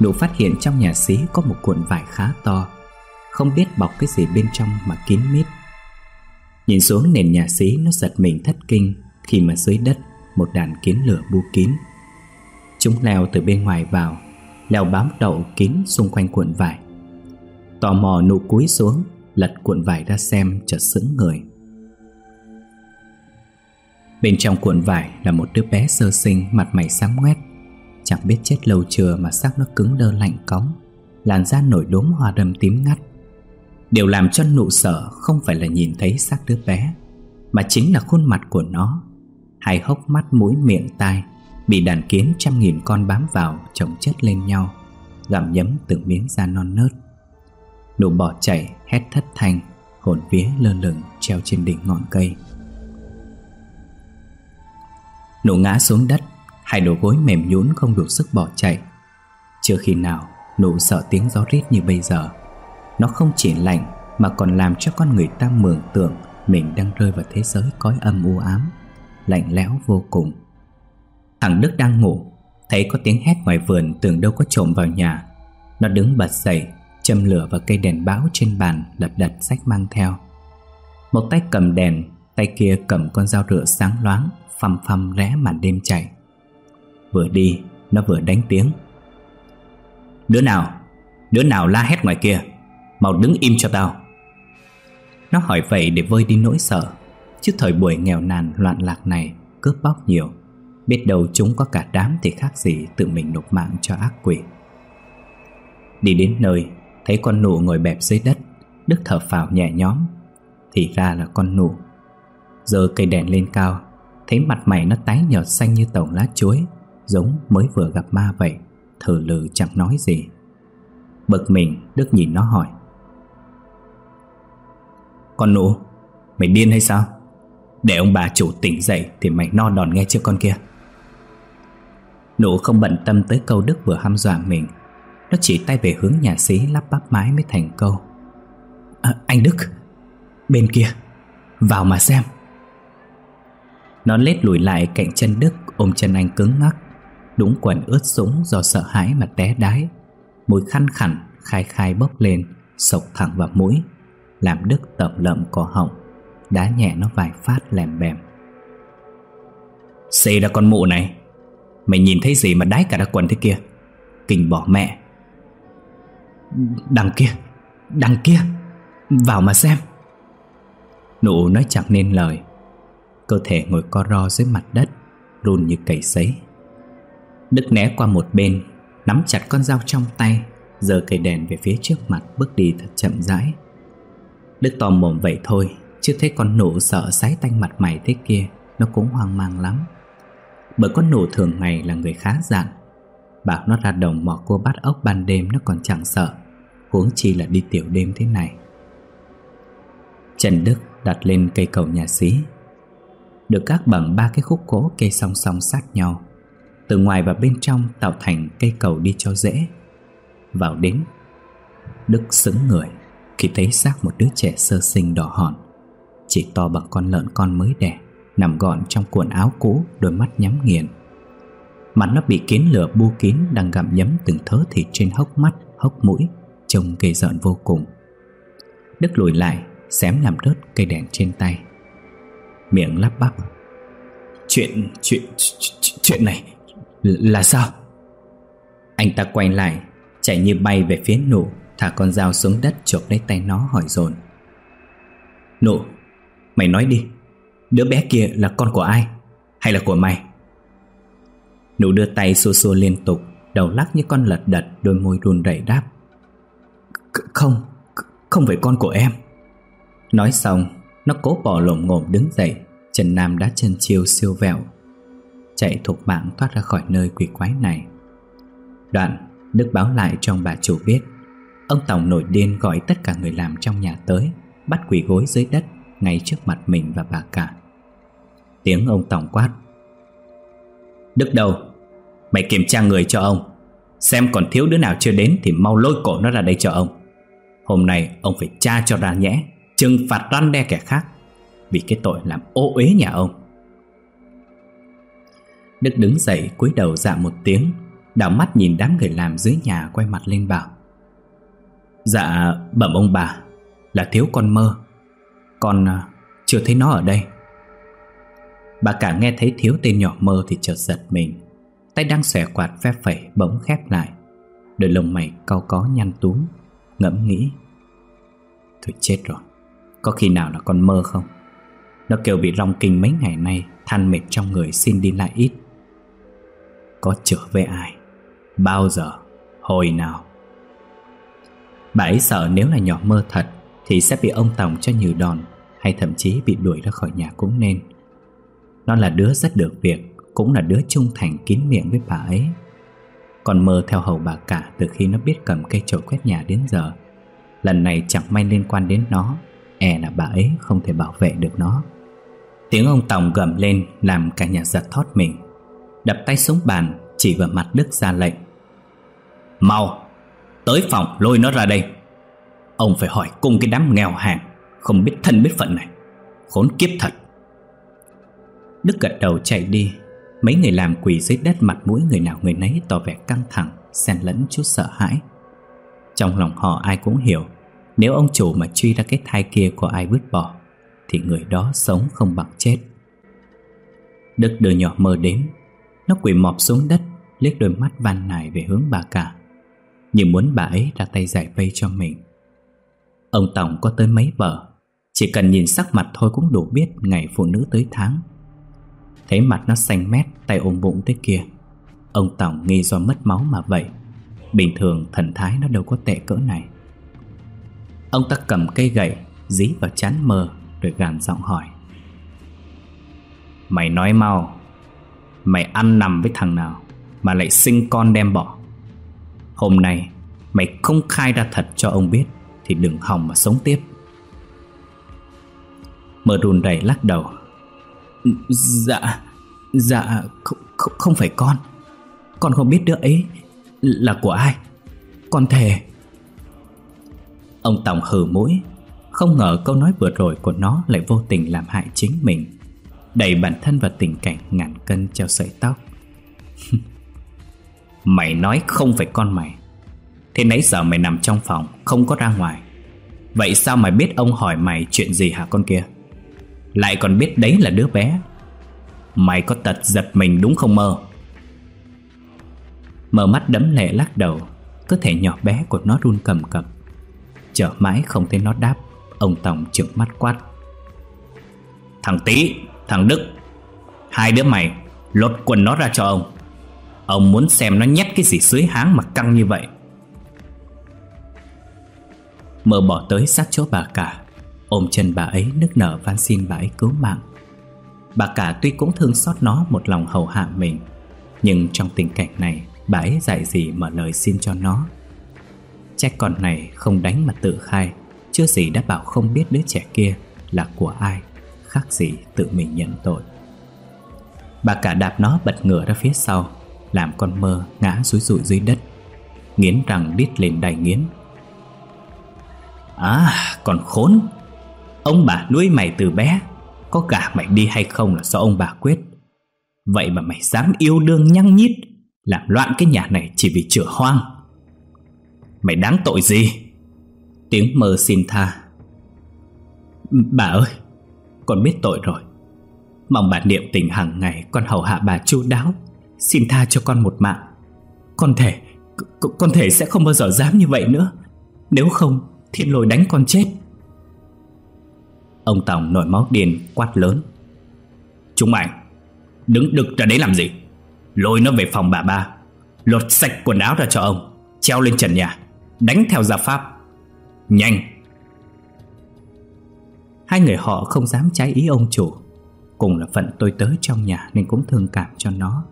Nụ phát hiện trong nhà xí có một cuộn vải khá to. Không biết bọc cái gì bên trong mà kín mít. Nhìn xuống nền nhà xí, nó giật mình thất kinh Khi mà dưới đất một đàn kiến lửa bu kín. Chúng leo từ bên ngoài vào, Leo bám đậu kín xung quanh cuộn vải. Tò mò nụ cúi xuống, Lật cuộn vải ra xem chợt sững người. Bên trong cuộn vải là một đứa bé sơ sinh, Mặt mày xám ngoét. Chẳng biết chết lâu chưa mà xác nó cứng đơ lạnh cóng, Làn da nổi đốm hoa đầm tím ngắt. Điều làm cho nụ sợ không phải là nhìn thấy xác đứa bé, Mà chính là khuôn mặt của nó. Hai hốc mắt, mũi, miệng, tai Bị đàn kiến trăm nghìn con bám vào, chồng chất lên nhau, Gặm nhấm từng miếng da non nớt. Nụ bỏ chạy hét thất thanh, Hồn vía lơ lửng treo trên đỉnh ngọn cây. Nụ ngã xuống đất Hai đầu gối mềm nhũn không đủ sức bỏ chạy. Chưa khi nào Nụ sợ tiếng gió rít như bây giờ, Nó không chỉ lạnh Mà còn làm cho con người ta mường tượng Mình đang rơi vào thế giới cõi âm u ám, Lạnh lẽo vô cùng. Thằng Đức đang ngủ, Thấy có tiếng hét ngoài vườn tưởng đâu có trộm vào nhà. Nó đứng bật dậy, Châm lửa vào cây đèn báo trên bàn, Lật đật sách mang theo. Một tay cầm đèn, Tay kia cầm con dao rửa sáng loáng, Phăm phăm rẽ màn đêm chạy. Vừa đi, Nó vừa đánh tiếng. Đứa nào Đứa nào la hét ngoài kia, Mau đứng im cho tao. Nó hỏi vậy để vơi đi nỗi sợ, Chứ thời buổi nghèo nàn loạn lạc này Cướp bóc nhiều, Biết đâu chúng có cả đám thì khác gì Tự mình nộp mạng cho ác quỷ. Đi đến nơi, Thấy con nụ ngồi bẹp dưới đất, Đức thở phào nhẹ nhõm, Thì ra là con nụ. Giờ cây đèn lên cao, Thấy mặt mày nó tái nhợt xanh như tổng lá chuối. Giống mới vừa gặp ma vậy Thở lừ chẳng nói gì. Bực mình Đức nhìn nó hỏi. Con nụ Mày điên hay sao? Để ông bà chủ tỉnh dậy Thì mày no đòn nghe chưa con kia? Nụ không bận tâm tới câu Đức vừa hăm dọa mình. Nó chỉ tay về hướng nhà xí lắp bắp mái mới thành câu. À, Anh Đức Bên kia Vào mà xem. Nó lết lùi lại cạnh chân Đức Ôm chân anh cứng ngắc. Đúng quần ướt sũng do sợ hãi mà té đái. Mùi khăn khẳng khai khai bốc lên, Sộc thẳng vào mũi. Làm Đức tẩm lợm cỏ họng, Đá nhẹ nó vài phát lèm bèm. Xì ra con mụ này, Mày nhìn thấy gì mà đái cả ra quần thế kia? Kình bỏ mẹ. Đằng kia Đằng kia, Vào mà xem. Nụ nói chẳng nên lời. Cơ thể ngồi co ro dưới mặt đất, Run như cầy sấy. Đức né qua một bên, Nắm chặt con dao trong tay Giờ cây đèn về phía trước mặt, Bước đi thật chậm rãi. Đức tò mồm vậy thôi Chứ thấy con nụ sợ sái tanh mặt mày thế kia, Nó cũng hoang mang lắm. Bởi con nụ thường ngày là người khá dạn, Bảo nó ra đồng mò cua bắt ốc ban đêm Nó còn chẳng sợ, Huống chi là đi tiểu đêm thế này. Trần Đức đặt lên cây cầu nhà xí. Được các bằng ba cái khúc gỗ cây song song sát nhau từ ngoài và bên trong tạo thành cây cầu đi cho dễ. Vào đến Đức sững người Khi thấy xác một đứa trẻ sơ sinh đỏ hòn Chỉ to bằng con lợn con mới đẻ Nằm gọn trong cuộn áo cũ Đôi mắt nhắm nghiền. Mặt nó bị kiến lửa bu kín Đang gặm nhấm từng thớ thịt trên hốc mắt Hốc mũi Trông ghê rợn vô cùng. Đức lùi lại Xém làm rớt cây đèn trên tay. Miệng lắp bắp Chuyện, chuyện, chuyện này là sao? Anh ta quay lại, Chạy như bay về phía nụ, Thả con dao xuống đất chộp lấy tay nó hỏi dồn. Nụ, Mày nói đi, Đứa bé kia là con của ai? Hay là của mày? Nụ đưa tay xua xua liên tục, Đầu lắc như con lật đật, Đôi môi run rẩy đáp. Không Không phải con của em. Nói xong, Nó cố bỏ lồm ngồm đứng dậy Trần Nam đã chân chiêu siêu vẹo. Chạy thục mạng thoát ra khỏi nơi quỷ quái này. Đoạn Đức báo lại cho ông bà chủ biết, Ông Tổng nổi điên gọi tất cả người làm trong nhà tới, Bắt quỷ gối dưới đất, Ngay trước mặt mình và bà cả. Tiếng ông Tổng quát, Đức đâu Mày kiểm tra người cho ông, Xem còn thiếu đứa nào chưa đến Thì mau lôi cổ nó ra đây cho ông. Hôm nay ông phải tra cho ra nhẽ, Trừng phạt răn đe kẻ khác Vì cái tội làm ô uế nhà ông. Đức đứng dậy cúi đầu dạ một tiếng, Đảo mắt nhìn đám người làm dưới nhà Quay mặt lên bảo. Dạ bẩm ông bà, Là thiếu con mơ. Con à, chưa thấy nó ở đây. Bà cả nghe thấy thiếu tên nhỏ mơ Thì chợt giật mình. Tay đang xòe quạt phe phẩy bỗng khép lại. Đôi lông mày cau có nhăn túm, Ngẫm nghĩ. Thôi chết rồi, Có khi nào là con mơ không? Nó kêu bị rong kinh mấy ngày nay, Than mệt trong người xin đi lại ít. Có trở về ai. Bao giờ, Hồi nào. Bà ấy sợ nếu là nhỏ mơ thật Thì sẽ bị ông tổng cho nhiều đòn Hay thậm chí bị đuổi ra khỏi nhà cũng nên. Nó là đứa rất được việc, Cũng là đứa trung thành kín miệng với bà ấy. Còn mơ theo hầu bà cả Từ khi nó biết cầm cây chổi quét nhà đến giờ. Lần này chẳng may liên quan đến nó E là bà ấy không thể bảo vệ được nó. Tiếng ông tổng gầm lên Làm cả nhà giật thót mình. Đập tay xuống bàn, Chỉ vào mặt Đức ra lệnh. Mau, Tới phòng lôi nó ra đây. Ông phải hỏi cung cái đám nghèo hàng, Không biết thân biết phận này. Khốn kiếp thật. Đức gật đầu chạy đi. Mấy người làm quỳ dưới đất mặt mũi người nào người nấy tỏ vẻ căng thẳng, xen lẫn chút sợ hãi. Trong lòng họ ai cũng hiểu, Nếu ông chủ mà truy ra cái thai kia của ai vứt bỏ, Thì người đó sống không bằng chết. Đức đưa nhỏ mơ đến nó quỳ mọp xuống đất, liếc đôi mắt van nài về hướng bà cả, Như muốn bà ấy ra tay giải vây cho mình. Ông Tổng có tới mấy vợ, Chỉ cần nhìn sắc mặt thôi cũng đủ biết Ngày phụ nữ tới tháng. Thấy mặt nó xanh mét, Tay ôm bụng tới kia, Ông Tổng nghi do mất máu mà vậy. Bình thường thần thái nó đâu có tệ cỡ này. Ông ta cầm cây gậy, Dí vào chán mờ, Rồi gàn giọng hỏi. Mày nói mau Mày ăn nằm với thằng nào Mà lại sinh con đem bỏ. Hôm nay Mày không khai ra thật cho ông biết Thì đừng hòng mà sống tiếp. Mơ run rẩy lắc đầu. Dạ Dạ không, không, không phải con. Con không biết đứa ấy Là của ai. Con thề. Ông Tòng hừ mũi Không ngờ câu nói vừa rồi của nó Lại vô tình làm hại chính mình. Đẩy bản thân vào tình cảnh ngàn cân treo sợi tóc. [LAUGHS] Mày nói không phải con mày. Thế nãy giờ mày nằm trong phòng Không có ra ngoài. Vậy sao mày biết ông hỏi mày chuyện gì hả con kia? Lại còn biết đấy là đứa bé. Mày có tật giật mình đúng không mơ? Mở mắt đấm lệ lắc đầu Cơ thể nhỏ bé của nó run cầm cập. Chờ mãi không thấy nó đáp Ông Tổng trợn mắt quát. Thằng Tý, thằng Đức. Hai đứa mày, Lột quần nó ra cho ông. Ông muốn xem nó nhét cái gì dưới háng mà căng như vậy. Mơ bỏ tới sát chỗ bà cả. Ôm chân bà ấy nức nở van xin bà ấy cứu mạng. Bà cả tuy cũng thương xót nó một lòng hầu hạ mình, Nhưng trong tình cảnh này, Bà ấy dạy gì mở lời xin cho nó? Trách con này không đánh mà tự khai, Chưa gì đã bảo không biết đứa trẻ kia Là của ai. Khác gì tự mình nhận tội. Bà cả đạp nó bật ngửa ra phía sau, Làm con mơ ngã rúi rụi dưới đất, Nghiến răng đít lên đầy nghiến. À còn khốn! Ông bà nuôi mày từ bé, Có cả mày đi hay không là do ông bà quyết. Vậy mà mày dám yêu đương nhăng nhít, Làm loạn cái nhà này chỉ vì chữa hoang. Mày đáng tội gì? Tiếng mơ xin tha. Bà ơi! Con biết tội rồi. Mong bà niệm tình hàng ngày, Con hầu hạ bà chu đáo. Xin tha cho con một mạng. Con thể Con thể sẽ không bao giờ dám như vậy nữa. Nếu không Thiên lôi đánh con chết. Ông Tòng nổi máu điên, quát lớn. Chúng mày, Đứng đực ra đấy làm gì? Lôi nó về phòng bà ba, Lột sạch quần áo ra cho ông, Treo lên trần nhà, Đánh theo gia pháp. Nhanh! Hai người họ không dám trái ý ông chủ. Cùng là phận tôi tớ trong nhà Nên cũng thương cảm cho nó.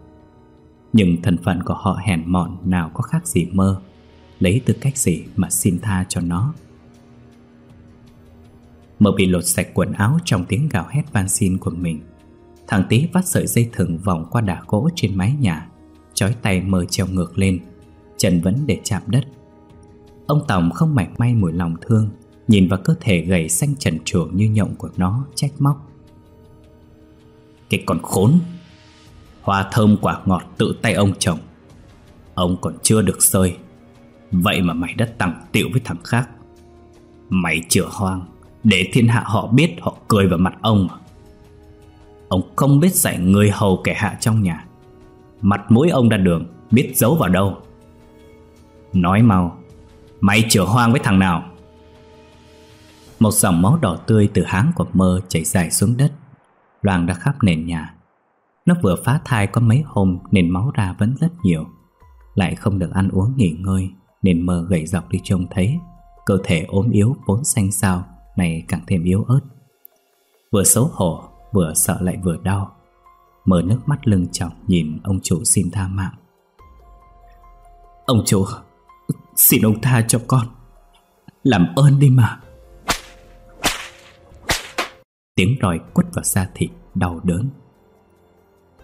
Nhưng thân phận của họ hèn mọn, Nào có khác gì mơ. Lấy tư cách gì mà xin tha cho nó. Mơ bị lột sạch quần áo trong tiếng gào hét van xin của mình. Thằng tí vắt sợi dây thừng vòng qua đà gỗ trên mái nhà, Chói tay mơ treo ngược lên Chân vẫn để chạm đất. Ông tổng không mảy may mùi lòng thương Nhìn vào cơ thể gầy xanh trần truồng như nhộng của nó, trách móc. Cái con khốn! Hoa thơm quả ngọt tự tay ông trồng. Ông còn chưa được sơi. Vậy mà mày đã tặng tiệu với thằng khác. Mày chữa hoang, để thiên hạ họ biết họ cười vào mặt ông à? Ông không biết dạy người hầu kẻ hạ trong nhà. Mặt mũi ông ra đường, Biết giấu vào đâu. Nói mau, Mày chữa hoang với thằng nào? Một dòng máu đỏ tươi từ háng của mơ chảy dài xuống đất. Loang đã khắp nền nhà. Nó vừa phá thai có mấy hôm Nên máu ra vẫn rất nhiều. Lại không được ăn uống nghỉ ngơi Nên mơ gầy dọc đi trông thấy. Cơ thể ốm yếu, vốn xanh xao, này càng thêm yếu ớt. Vừa xấu hổ, Vừa sợ lại vừa đau. Mở nước mắt lưng trọng nhìn ông chủ xin tha mạng. Ông chủ, Xin ông tha cho con. Làm ơn đi mà. Tiếng roi quất vào da thịt, Đau đớn.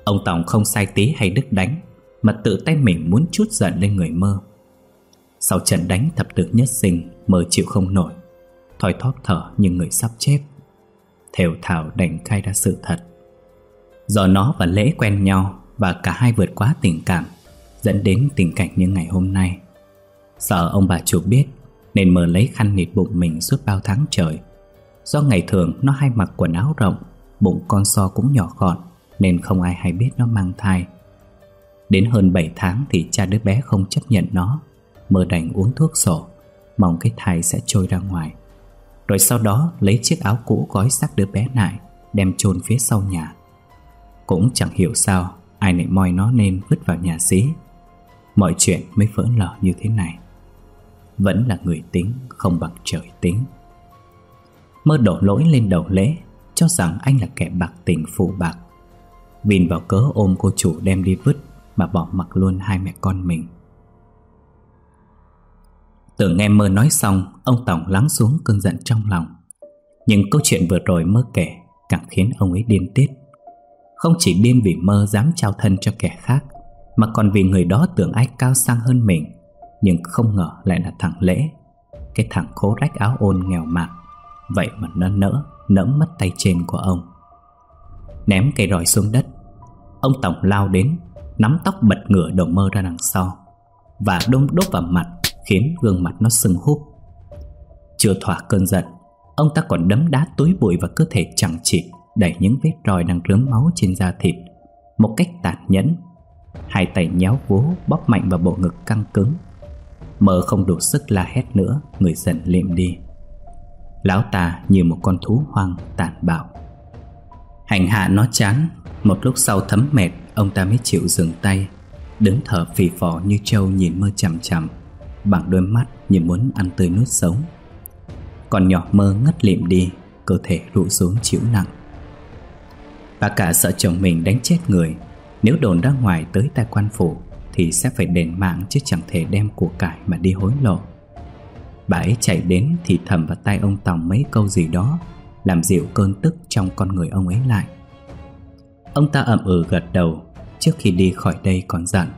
Ông Tổng không sai tí hay đứt đánh, Mà tự tay mình muốn chút giận lên người mơ. Sau trận đánh thập tử nhất sinh, Mơ chịu không nổi. Thoi thóp thở như người sắp chết. Thều thảo đành khai ra sự thật. Do nó và Lễ quen nhau Và cả hai vượt quá tình cảm, Dẫn đến tình cảnh như ngày hôm nay. Sợ ông bà chủ biết, Nên mờ lấy khăn nịt bụng mình suốt bao tháng trời Do ngày thường, nó hay mặc quần áo rộng, Bụng con so cũng nhỏ gọn, Nên không ai hay biết nó mang thai. Đến hơn 7 tháng thì cha đứa bé không chấp nhận nó, Mơ đành uống thuốc sổ, Mong cái thai sẽ trôi ra ngoài. Rồi sau đó, lấy chiếc áo cũ gói xác đứa bé lại, Đem chôn phía sau nhà. Cũng chẳng hiểu sao, Ai lại moi nó nên vứt vào nhà xí. Mọi chuyện mới vỡ lở như thế này. Vẫn là người tính, không bằng trời tính. Mơ đổ lỗi lên đầu lễ, Cho rằng anh là kẻ bạc tình phụ bạc. Vin vào cớ ôm cô chủ đem đi vứt Mà bỏ mặc luôn hai mẹ con mình. Tưởng nghe mơ nói xong, Ông Tổng lắng xuống cơn giận trong lòng. Nhưng câu chuyện vừa rồi mơ kể Càng khiến ông ấy điên tiết. Không chỉ điên vì mơ dám trao thân cho kẻ khác, Mà còn vì người đó tưởng ai cao sang hơn mình. Nhưng không ngờ lại là thằng Lễ, Cái thằng khố rách áo ôn nghèo mạt Vậy mà nó nỡ Nẫm mất tay trên của ông. Ném cây roi xuống đất, Ông Tổng lao đến, Nắm tóc bật ngửa đầu mơ ra đằng sau Và đôm đốt vào mặt, Khiến gương mặt nó sưng húp. Chưa thỏa cơn giận, Ông ta còn đấm đá túi bụi vào cơ thể chẳng chịt, Đẩy những vết roi đang rớm máu trên da thịt Một cách tàn nhẫn. Hai tay nhéo vú bóp mạnh vào bộ ngực căng cứng. Mơ không đủ sức la hét nữa, Người dần liệm đi. Lão ta như một con thú hoang tàn bạo. Hành hạ nó chán, Một lúc sau thấm mệt, Ông ta mới chịu dừng tay, Đứng thở phì phò như trâu nhìn mơ chằm chằm, Bằng đôi mắt như muốn ăn tươi nuốt sống. Còn nhỏ mơ ngất liệm đi, Cơ thể rụ xuống chịu nặng. Bà cả sợ chồng mình đánh chết người, Nếu đồn ra ngoài tới tai quan phủ Thì sẽ phải đền mạng chứ chẳng thể đem của cải mà đi hối lộ. Bà ấy chạy đến thì thầm vào tay ông Tòng mấy câu gì đó, Làm dịu cơn tức trong con người ông ấy lại. Ông ta ậm ừ gật đầu Trước khi đi khỏi đây còn dặn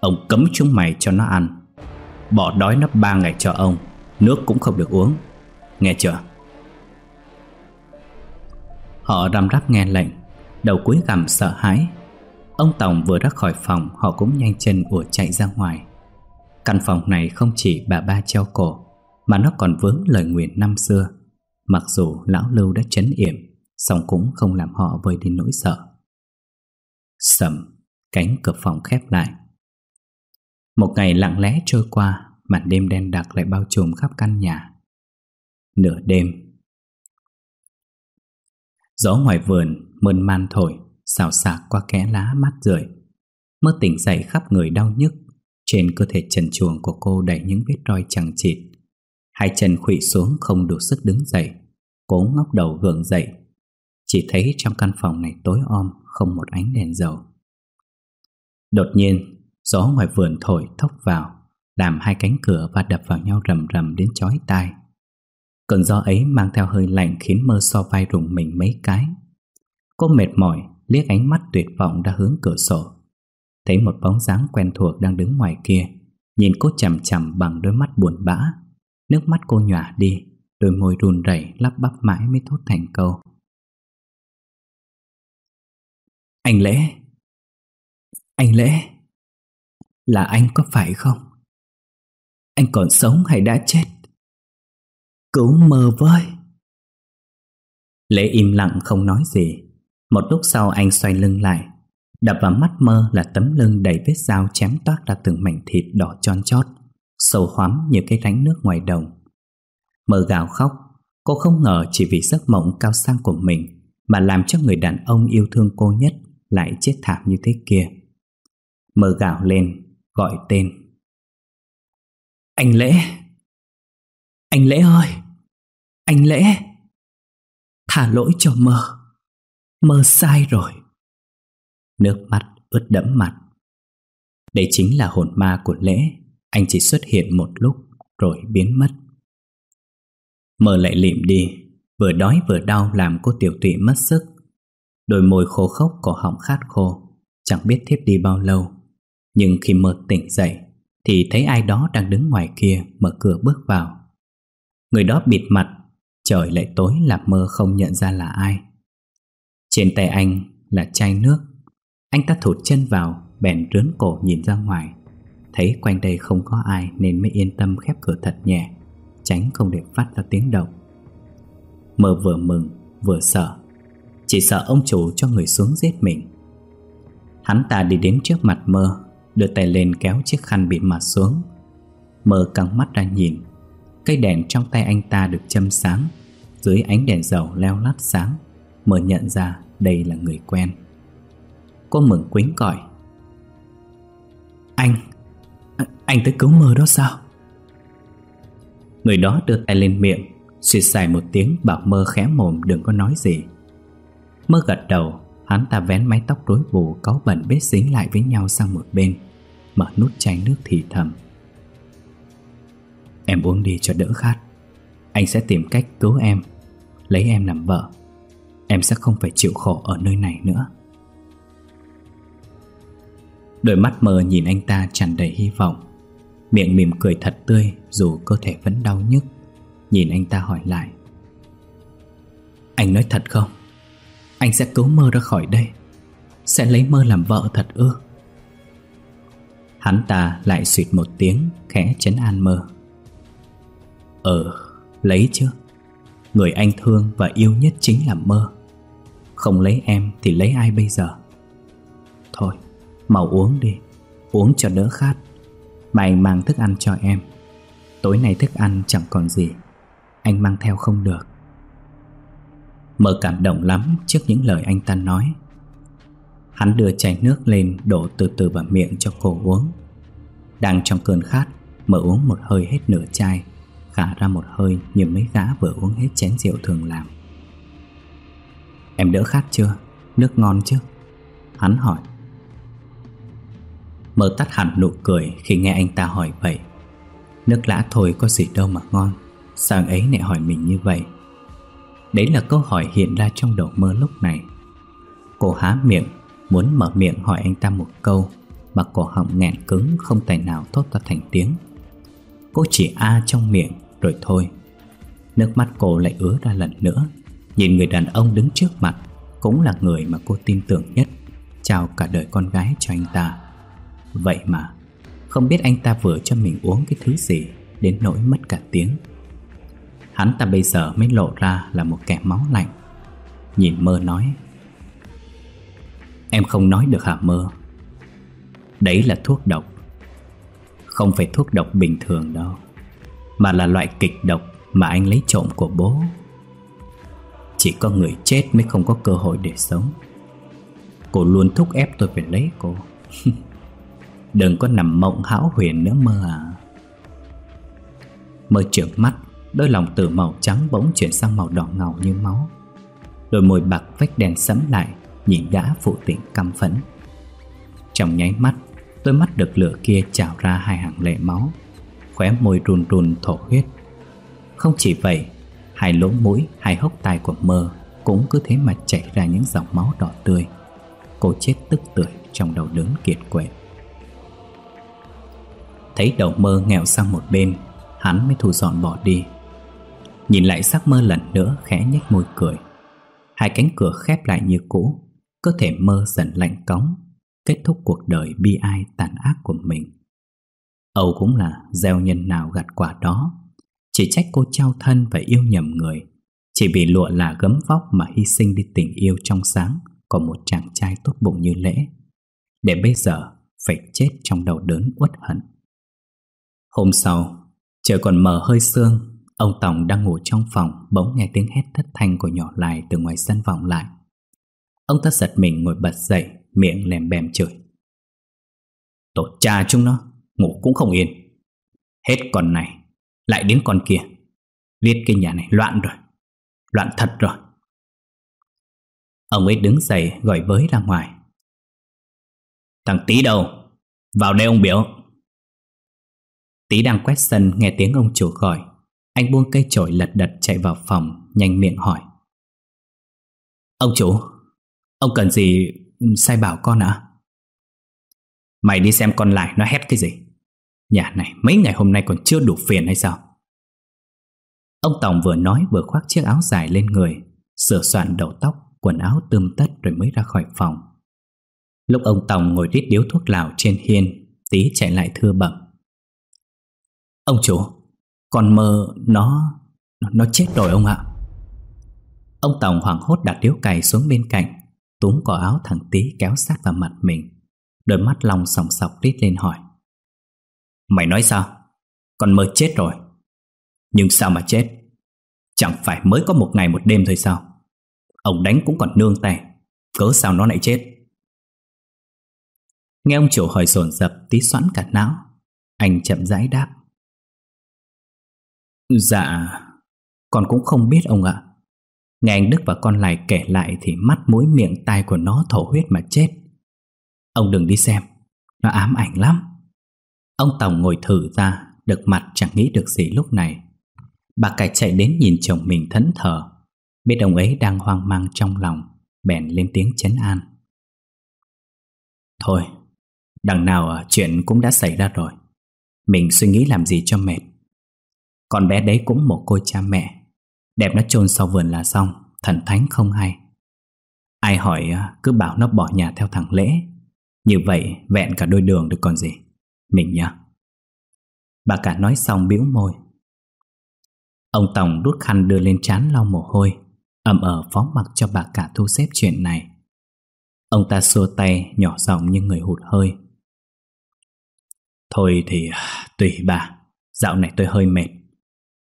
Ông cấm chúng mày cho nó ăn, Bỏ đói nó ba ngày cho ông, Nước cũng không được uống. Nghe chưa? Họ răm rắp nghe lệnh, Đầu cúi gằm sợ hãi. Ông Tòng vừa ra khỏi phòng, Họ cũng nhanh chân ủa chạy ra ngoài. Căn phòng này không chỉ bà ba treo cổ, Mà nó còn vướng lời nguyện năm xưa. Mặc dù lão lưu đã chấn yểm, song cũng không làm họ vơi đi nỗi sợ. Sầm, Cánh cửa phòng khép lại. Một ngày lặng lẽ trôi qua, Màn đêm đen đặc lại bao trùm khắp căn nhà. Nửa đêm, Gió ngoài vườn mơn man thổi, Xào xạc qua kẽ lá mát rượi. Mơ tỉnh dậy khắp người đau nhức trên cơ thể trần chuồng của cô đầy những vết roi chẳng chịt. Hai chân khuỵu xuống không đủ sức đứng dậy, Cố ngóc đầu gượng dậy. Chỉ thấy trong căn phòng này tối om, Không một ánh đèn dầu. Đột nhiên, Gió ngoài vườn thổi thốc vào, Làm hai cánh cửa và đập vào nhau rầm rầm đến chói tai. Cơn gió ấy mang theo hơi lạnh Khiến mơ so vai rùng mình mấy cái. Cô mệt mỏi, liếc ánh mắt tuyệt vọng ra hướng cửa sổ. Thấy một bóng dáng quen thuộc đang đứng ngoài kia, Nhìn cô chằm chằm bằng đôi mắt buồn bã Nước mắt cô nhòa đi, Đôi môi run rẩy lắp bắp mãi mới thốt thành câu Anh Lễ Anh Lễ, Là anh có phải không? Anh còn sống hay đã chết? Cứu mơ với Lễ im lặng không nói gì Một lúc sau anh xoay lưng lại Đập vào mắt mơ là tấm lưng đầy vết dao chém toát ra từng mảnh thịt đỏ tròn chót Sâu hoắm như cái ránh nước ngoài đồng. Mơ gào khóc, Cô không ngờ chỉ vì giấc mộng cao sang của mình Mà làm cho người đàn ông yêu thương cô nhất Lại chết thảm như thế kia. Mơ gào lên, Gọi tên. Anh Lễ! Anh Lễ ơi! Anh Lễ! Thả lỗi cho mơ. Mơ sai rồi. Nước mắt ướt đẫm mặt. Đây chính là hồn ma của lễ, Anh chỉ xuất hiện một lúc Rồi biến mất. Mơ lại lịm đi, Vừa đói vừa đau làm cô tiểu tụy mất sức. Đôi môi khô khốc cổ họng khát khô, Chẳng biết thiếp đi bao lâu. Nhưng khi mơ tỉnh dậy, Thì thấy ai đó đang đứng ngoài kia Mở cửa bước vào. Người đó bịt mặt, Trời lại tối làm mơ không nhận ra là ai. Trên tay anh là chai nước. Anh ta thụt chân vào, Bèn rướn cổ nhìn ra ngoài. Thấy quanh đây không có ai Nên mới yên tâm khép cửa thật nhẹ, Tránh không để phát ra tiếng động. Mơ vừa mừng, vừa sợ. Chỉ sợ ông chủ cho người xuống giết mình. Hắn ta đi đến trước mặt mơ, Đưa tay lên kéo chiếc khăn bị mặt xuống. Mơ căng mắt ra nhìn, Cây đèn trong tay anh ta được châm sáng, Dưới ánh đèn dầu leo lắt sáng, Mơ nhận ra đây là người quen. Cô mừng quýnh còi. Anh Anh tới cứu mơ đó sao? Người đó đưa tay lên miệng xịt xài một tiếng bảo mơ khẽ mồm đừng có nói gì. Mơ gật đầu, Hắn ta vén mái tóc rối bù Có bẩn bết dính lại với nhau sang một bên, Mở nút chai nước thì thầm. Em uống đi cho đỡ khát, Anh sẽ tìm cách cứu em, Lấy em làm vợ. Em sẽ không phải chịu khổ ở nơi này nữa. Đôi mắt mờ nhìn anh ta tràn đầy hy vọng. Miệng mỉm cười thật tươi, Dù cơ thể vẫn đau nhức. Nhìn anh ta hỏi lại. Anh nói thật không? Anh sẽ cứu mơ ra khỏi đây. Sẽ lấy mơ làm vợ thật ư? Hắn ta lại suyệt một tiếng, Khẽ chấn an mơ. Ờ Lấy chứ. Người anh thương và yêu nhất chính là mơ. Không lấy em thì lấy ai bây giờ? Thôi Mau uống đi, Uống cho đỡ khát. Mà anh mang thức ăn cho em. Tối nay thức ăn chẳng còn gì, Anh mang theo không được. Mơ cảm động lắm trước những lời anh ta nói. Hắn đưa chai nước lên đổ từ từ vào miệng cho cô uống. Đang trong cơn khát, Mơ uống một hơi hết nửa chai, Khả ra một hơi như mấy gã vừa uống hết chén rượu thường làm. Em đỡ khát chưa? Nước ngon chứ? Hắn hỏi. Mơ tắt hẳn nụ cười khi nghe anh ta hỏi vậy. Nước lã thôi có gì đâu mà ngon. Sao anh ấy lại hỏi mình như vậy? Đấy là câu hỏi hiện ra trong đầu mơ lúc này. Cô há miệng, Muốn mở miệng hỏi anh ta một câu, Mà cổ họng nghẹn cứng, không tài nào thốt ra thành tiếng. Cô chỉ a trong miệng, rồi thôi. Nước mắt cô lại ứa ra lần nữa. Nhìn người đàn ông đứng trước mặt, Cũng là người mà cô tin tưởng nhất. Chào cả đời con gái cho anh ta. Vậy mà, Không biết anh ta vừa cho mình uống cái thứ gì Đến nỗi mất cả tiếng. Hắn ta bây giờ mới lộ ra là một kẻ máu lạnh. Nhìn mơ nói, Em không nói được hả mơ? Đấy là thuốc độc. Không phải thuốc độc bình thường đâu, Mà là loại kịch độc Mà anh lấy trộm của bố. Chỉ có người chết mới không có cơ hội để sống. Cô luôn thúc ép tôi phải lấy cô. [LAUGHS] Đừng có nằm mộng hão huyền nữa mơ à. Mơ trợn mắt Đôi lòng từ màu trắng bỗng chuyển sang màu đỏ ngầu như máu. Đôi môi bạc vách đèn sẫm lại Nhìn gã phụ tiện căm phẫn. Trong nháy mắt Đôi mắt được lửa kia trào ra hai hàng lệ máu. Khóe môi run run thổ huyết. Không chỉ vậy Hai lỗ mũi, hai hốc tai của mơ Cũng cứ thế mà chảy ra những dòng máu đỏ tươi. Cô chết tức tưởi trong đầu đớn kiệt quệ. Thấy đầu mơ nghèo sang một bên, Hắn mới thu dọn bỏ đi. Nhìn lại sắc mơ lần nữa khẽ nhếch môi cười. Hai cánh cửa khép lại như cũ, Cơ thể mơ dần lạnh cống Kết thúc cuộc đời bi ai tàn ác của mình. Âu cũng là gieo nhân nào gặt quả đó. Chỉ trách cô trao thân và yêu nhầm người, Chỉ vì lụa là gấm vóc mà hy sinh đi tình yêu trong sáng Của một chàng trai tốt bụng như lễ. Để bây giờ phải chết trong đầu đớn uất hận. Hôm sau, trời còn mờ hơi sương Ông Tổng đang ngủ trong phòng Bỗng nghe tiếng hét thất thanh của nhỏ lại Từ ngoài sân vọng lại. Ông ta giật mình ngồi bật dậy Miệng lèm bèm chửi. Tổ cha chúng nó Ngủ cũng không yên. Hết con này Lại đến con kia. Biết cái nhà này loạn rồi Loạn thật rồi. Ông ấy đứng dậy gọi với ra ngoài. Thằng tí đâu? Vào đây ông biểu. Tý đang quét sân nghe tiếng ông chủ gọi. Anh buông cây chổi lật đật chạy vào phòng, Nhanh miệng hỏi. Ông chủ, Ông cần gì sai bảo con ạ? Mày đi xem con lại, nó hét cái gì? Nhà này, mấy ngày hôm nay còn chưa đủ phiền hay sao? Ông Tổng vừa nói vừa khoác chiếc áo dài lên người, Sửa soạn đầu tóc, Quần áo tươm tất rồi mới ra khỏi phòng. Lúc ông Tổng ngồi rít điếu thuốc lào trên hiên, Tí chạy lại thưa bẩm. Ông chủ Con mơ nó Nó chết rồi ông ạ Ông Tổng hoảng hốt đặt điếu cày xuống bên cạnh, Túm cỏ áo thằng Tí kéo sát vào mặt mình Đôi mắt lòng sòng sọc rít lên hỏi, Mày nói sao? Con mơ chết rồi Nhưng sao mà chết? Chẳng phải mới có một ngày một đêm thôi sao? Ông đánh cũng còn nương tay, Cớ sao nó lại chết? Nghe ông chủ hỏi dồn dập tí xoắn cả não Anh chậm rãi đáp Dạ. Con cũng không biết ông ạ. Nghe anh Đức và con lại kể lại Thì mắt mũi miệng tai của nó thổ huyết mà chết. Ông đừng đi xem, Nó ám ảnh lắm. Ông Tổng ngồi thử ra, Được mặt chẳng nghĩ được gì lúc này. Bà cải chạy đến nhìn chồng mình thẫn thờ. Biết ông ấy đang hoang mang trong lòng, Bèn lên tiếng chấn an. Thôi, Đằng nào à, chuyện cũng đã xảy ra rồi. Mình suy nghĩ làm gì cho mệt. Con bé đấy cũng một cô cha mẹ. Đẹp nó chôn sau vườn là xong, Thần thánh không hay. Ai hỏi à, cứ bảo nó bỏ nhà theo thằng Lễ. Như vậy, vẹn cả đôi đường được còn gì? Mình nhá. Bà cả nói xong bĩu môi. Ông Tổng đút khăn đưa lên trán lau mồ hôi, ầm ở phó mặc cho bà cả thu xếp chuyện này. Ông ta xua tay, nhỏ giọng như người hụt hơi. Thôi thì à, tùy bà. Dạo này tôi hơi mệt.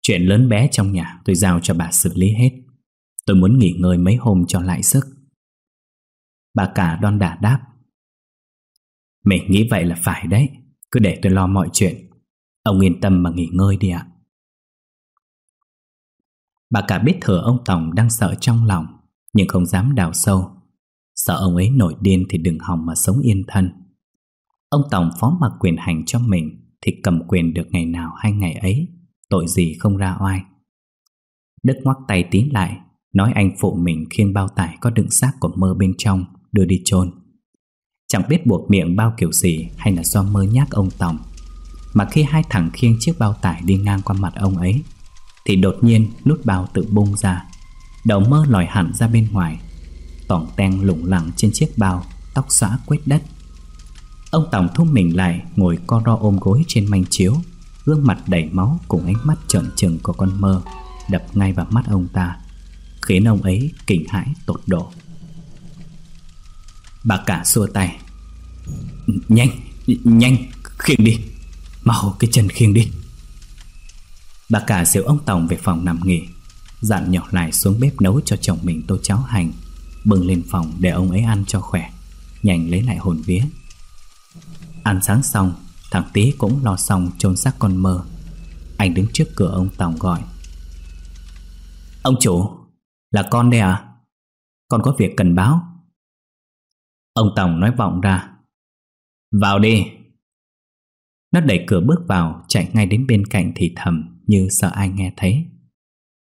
Chuyện lớn bé trong nhà tôi giao cho bà xử lý hết. Tôi muốn nghỉ ngơi mấy hôm cho lại sức. Bà cả đon đả đáp. Mình nghĩ vậy là phải đấy. Cứ để tôi lo mọi chuyện. Ông yên tâm mà nghỉ ngơi đi ạ. Bà cả biết thừa ông Tổng đang sợ trong lòng, Nhưng không dám đào sâu. Sợ ông ấy nổi điên thì đừng hòng mà sống yên thân. Ông Tổng phó mặc quyền hành cho mình Thì cầm quyền được ngày nào hay ngày ấy. Tội gì không ra oai. Đức ngoắc tay tín lại, Nói anh phụ mình khiêng bao tải Có đựng xác của mơ bên trong, Đưa đi chôn. Chẳng biết buộc miệng bao kiểu gì Hay là do mơ nhác ông tòng. Mà khi hai thằng khiêng chiếc bao tải đi ngang qua mặt ông ấy, Thì đột nhiên nút bao tự bung ra. Đầu mơ lòi hẳn ra bên ngoài. Tỏng ten lủng lẳng trên chiếc bao, Tóc xóa quét đất. Ông tòng thu mình lại, Ngồi co ro ôm gối trên manh chiếu. Gương mặt đầy máu cùng ánh mắt trợn trừng của con mơ Đập ngay vào mắt ông ta Khiến ông ấy kinh hãi tột độ. Bà cả xua tay. Nhanh, nhanh, khiêng đi Mau cái chân khiêng đi. Bà cả dìu ông tòng về phòng nằm nghỉ Dặn nhỏ lại xuống bếp nấu cho chồng mình tô cháo hành Bưng lên phòng để ông ấy ăn cho khỏe Nhanh lấy lại hồn vía. Ăn sáng xong Thằng Tý cũng lo xong chôn xác con mơ. Anh đứng trước cửa ông Tòng gọi. Ông chủ, Là con đây à Con có việc cần báo. Ông Tòng nói vọng ra. Vào đi. Nó đẩy cửa bước vào, Chạy ngay đến bên cạnh thì thầm Như sợ ai nghe thấy.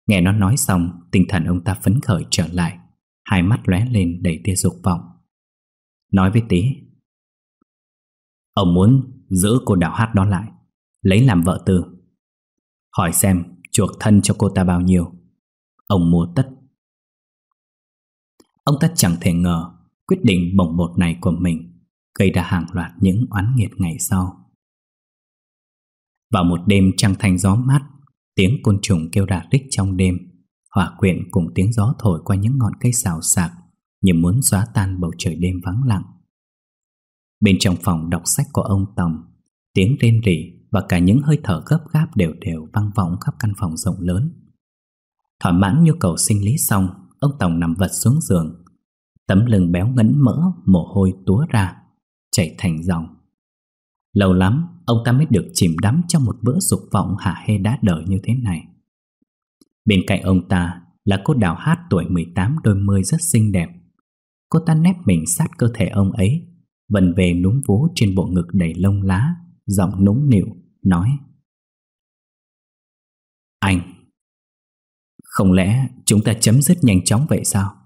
Nghe nó nói xong, Tinh thần ông ta phấn khởi trở lại. Hai mắt lóe lên đầy tia dục vọng. Nói với Tý. Ông muốn giữ cô đào hát đó lại, Lấy làm vợ tư. Hỏi xem chuộc thân cho cô ta bao nhiêu. Ông mua tất. Ông ta chẳng thể ngờ Quyết định bồng bột này của mình Gây ra hàng loạt những oán nghiệt ngày sau. Vào một đêm trăng thanh gió mát, Tiếng côn trùng kêu rả rích trong đêm, hòa quyện cùng tiếng gió thổi qua những ngọn cây xào xạc Như muốn xóa tan bầu trời đêm vắng lặng. Bên trong phòng đọc sách của ông Tòng, Tiếng rên rỉ và cả những hơi thở gấp gáp đều đều vang vọng khắp căn phòng rộng lớn. Thỏa mãn nhu cầu sinh lý xong, Ông Tòng nằm vật xuống giường. Tấm lưng béo ngấn mỡ, Mồ hôi túa ra, Chảy thành dòng. Lâu lắm, ông ta mới được chìm đắm Trong một bữa dục vọng hả hê đá đời như thế này. Bên cạnh ông ta Là cô đào hát tuổi 18 đôi mươi rất xinh đẹp. Cô ta nép mình sát cơ thể ông ấy Vần về núm vú trên bộ ngực đầy lông lá, Giọng nũng nịu, Nói. Anh, Không lẽ chúng ta chấm dứt nhanh chóng vậy sao?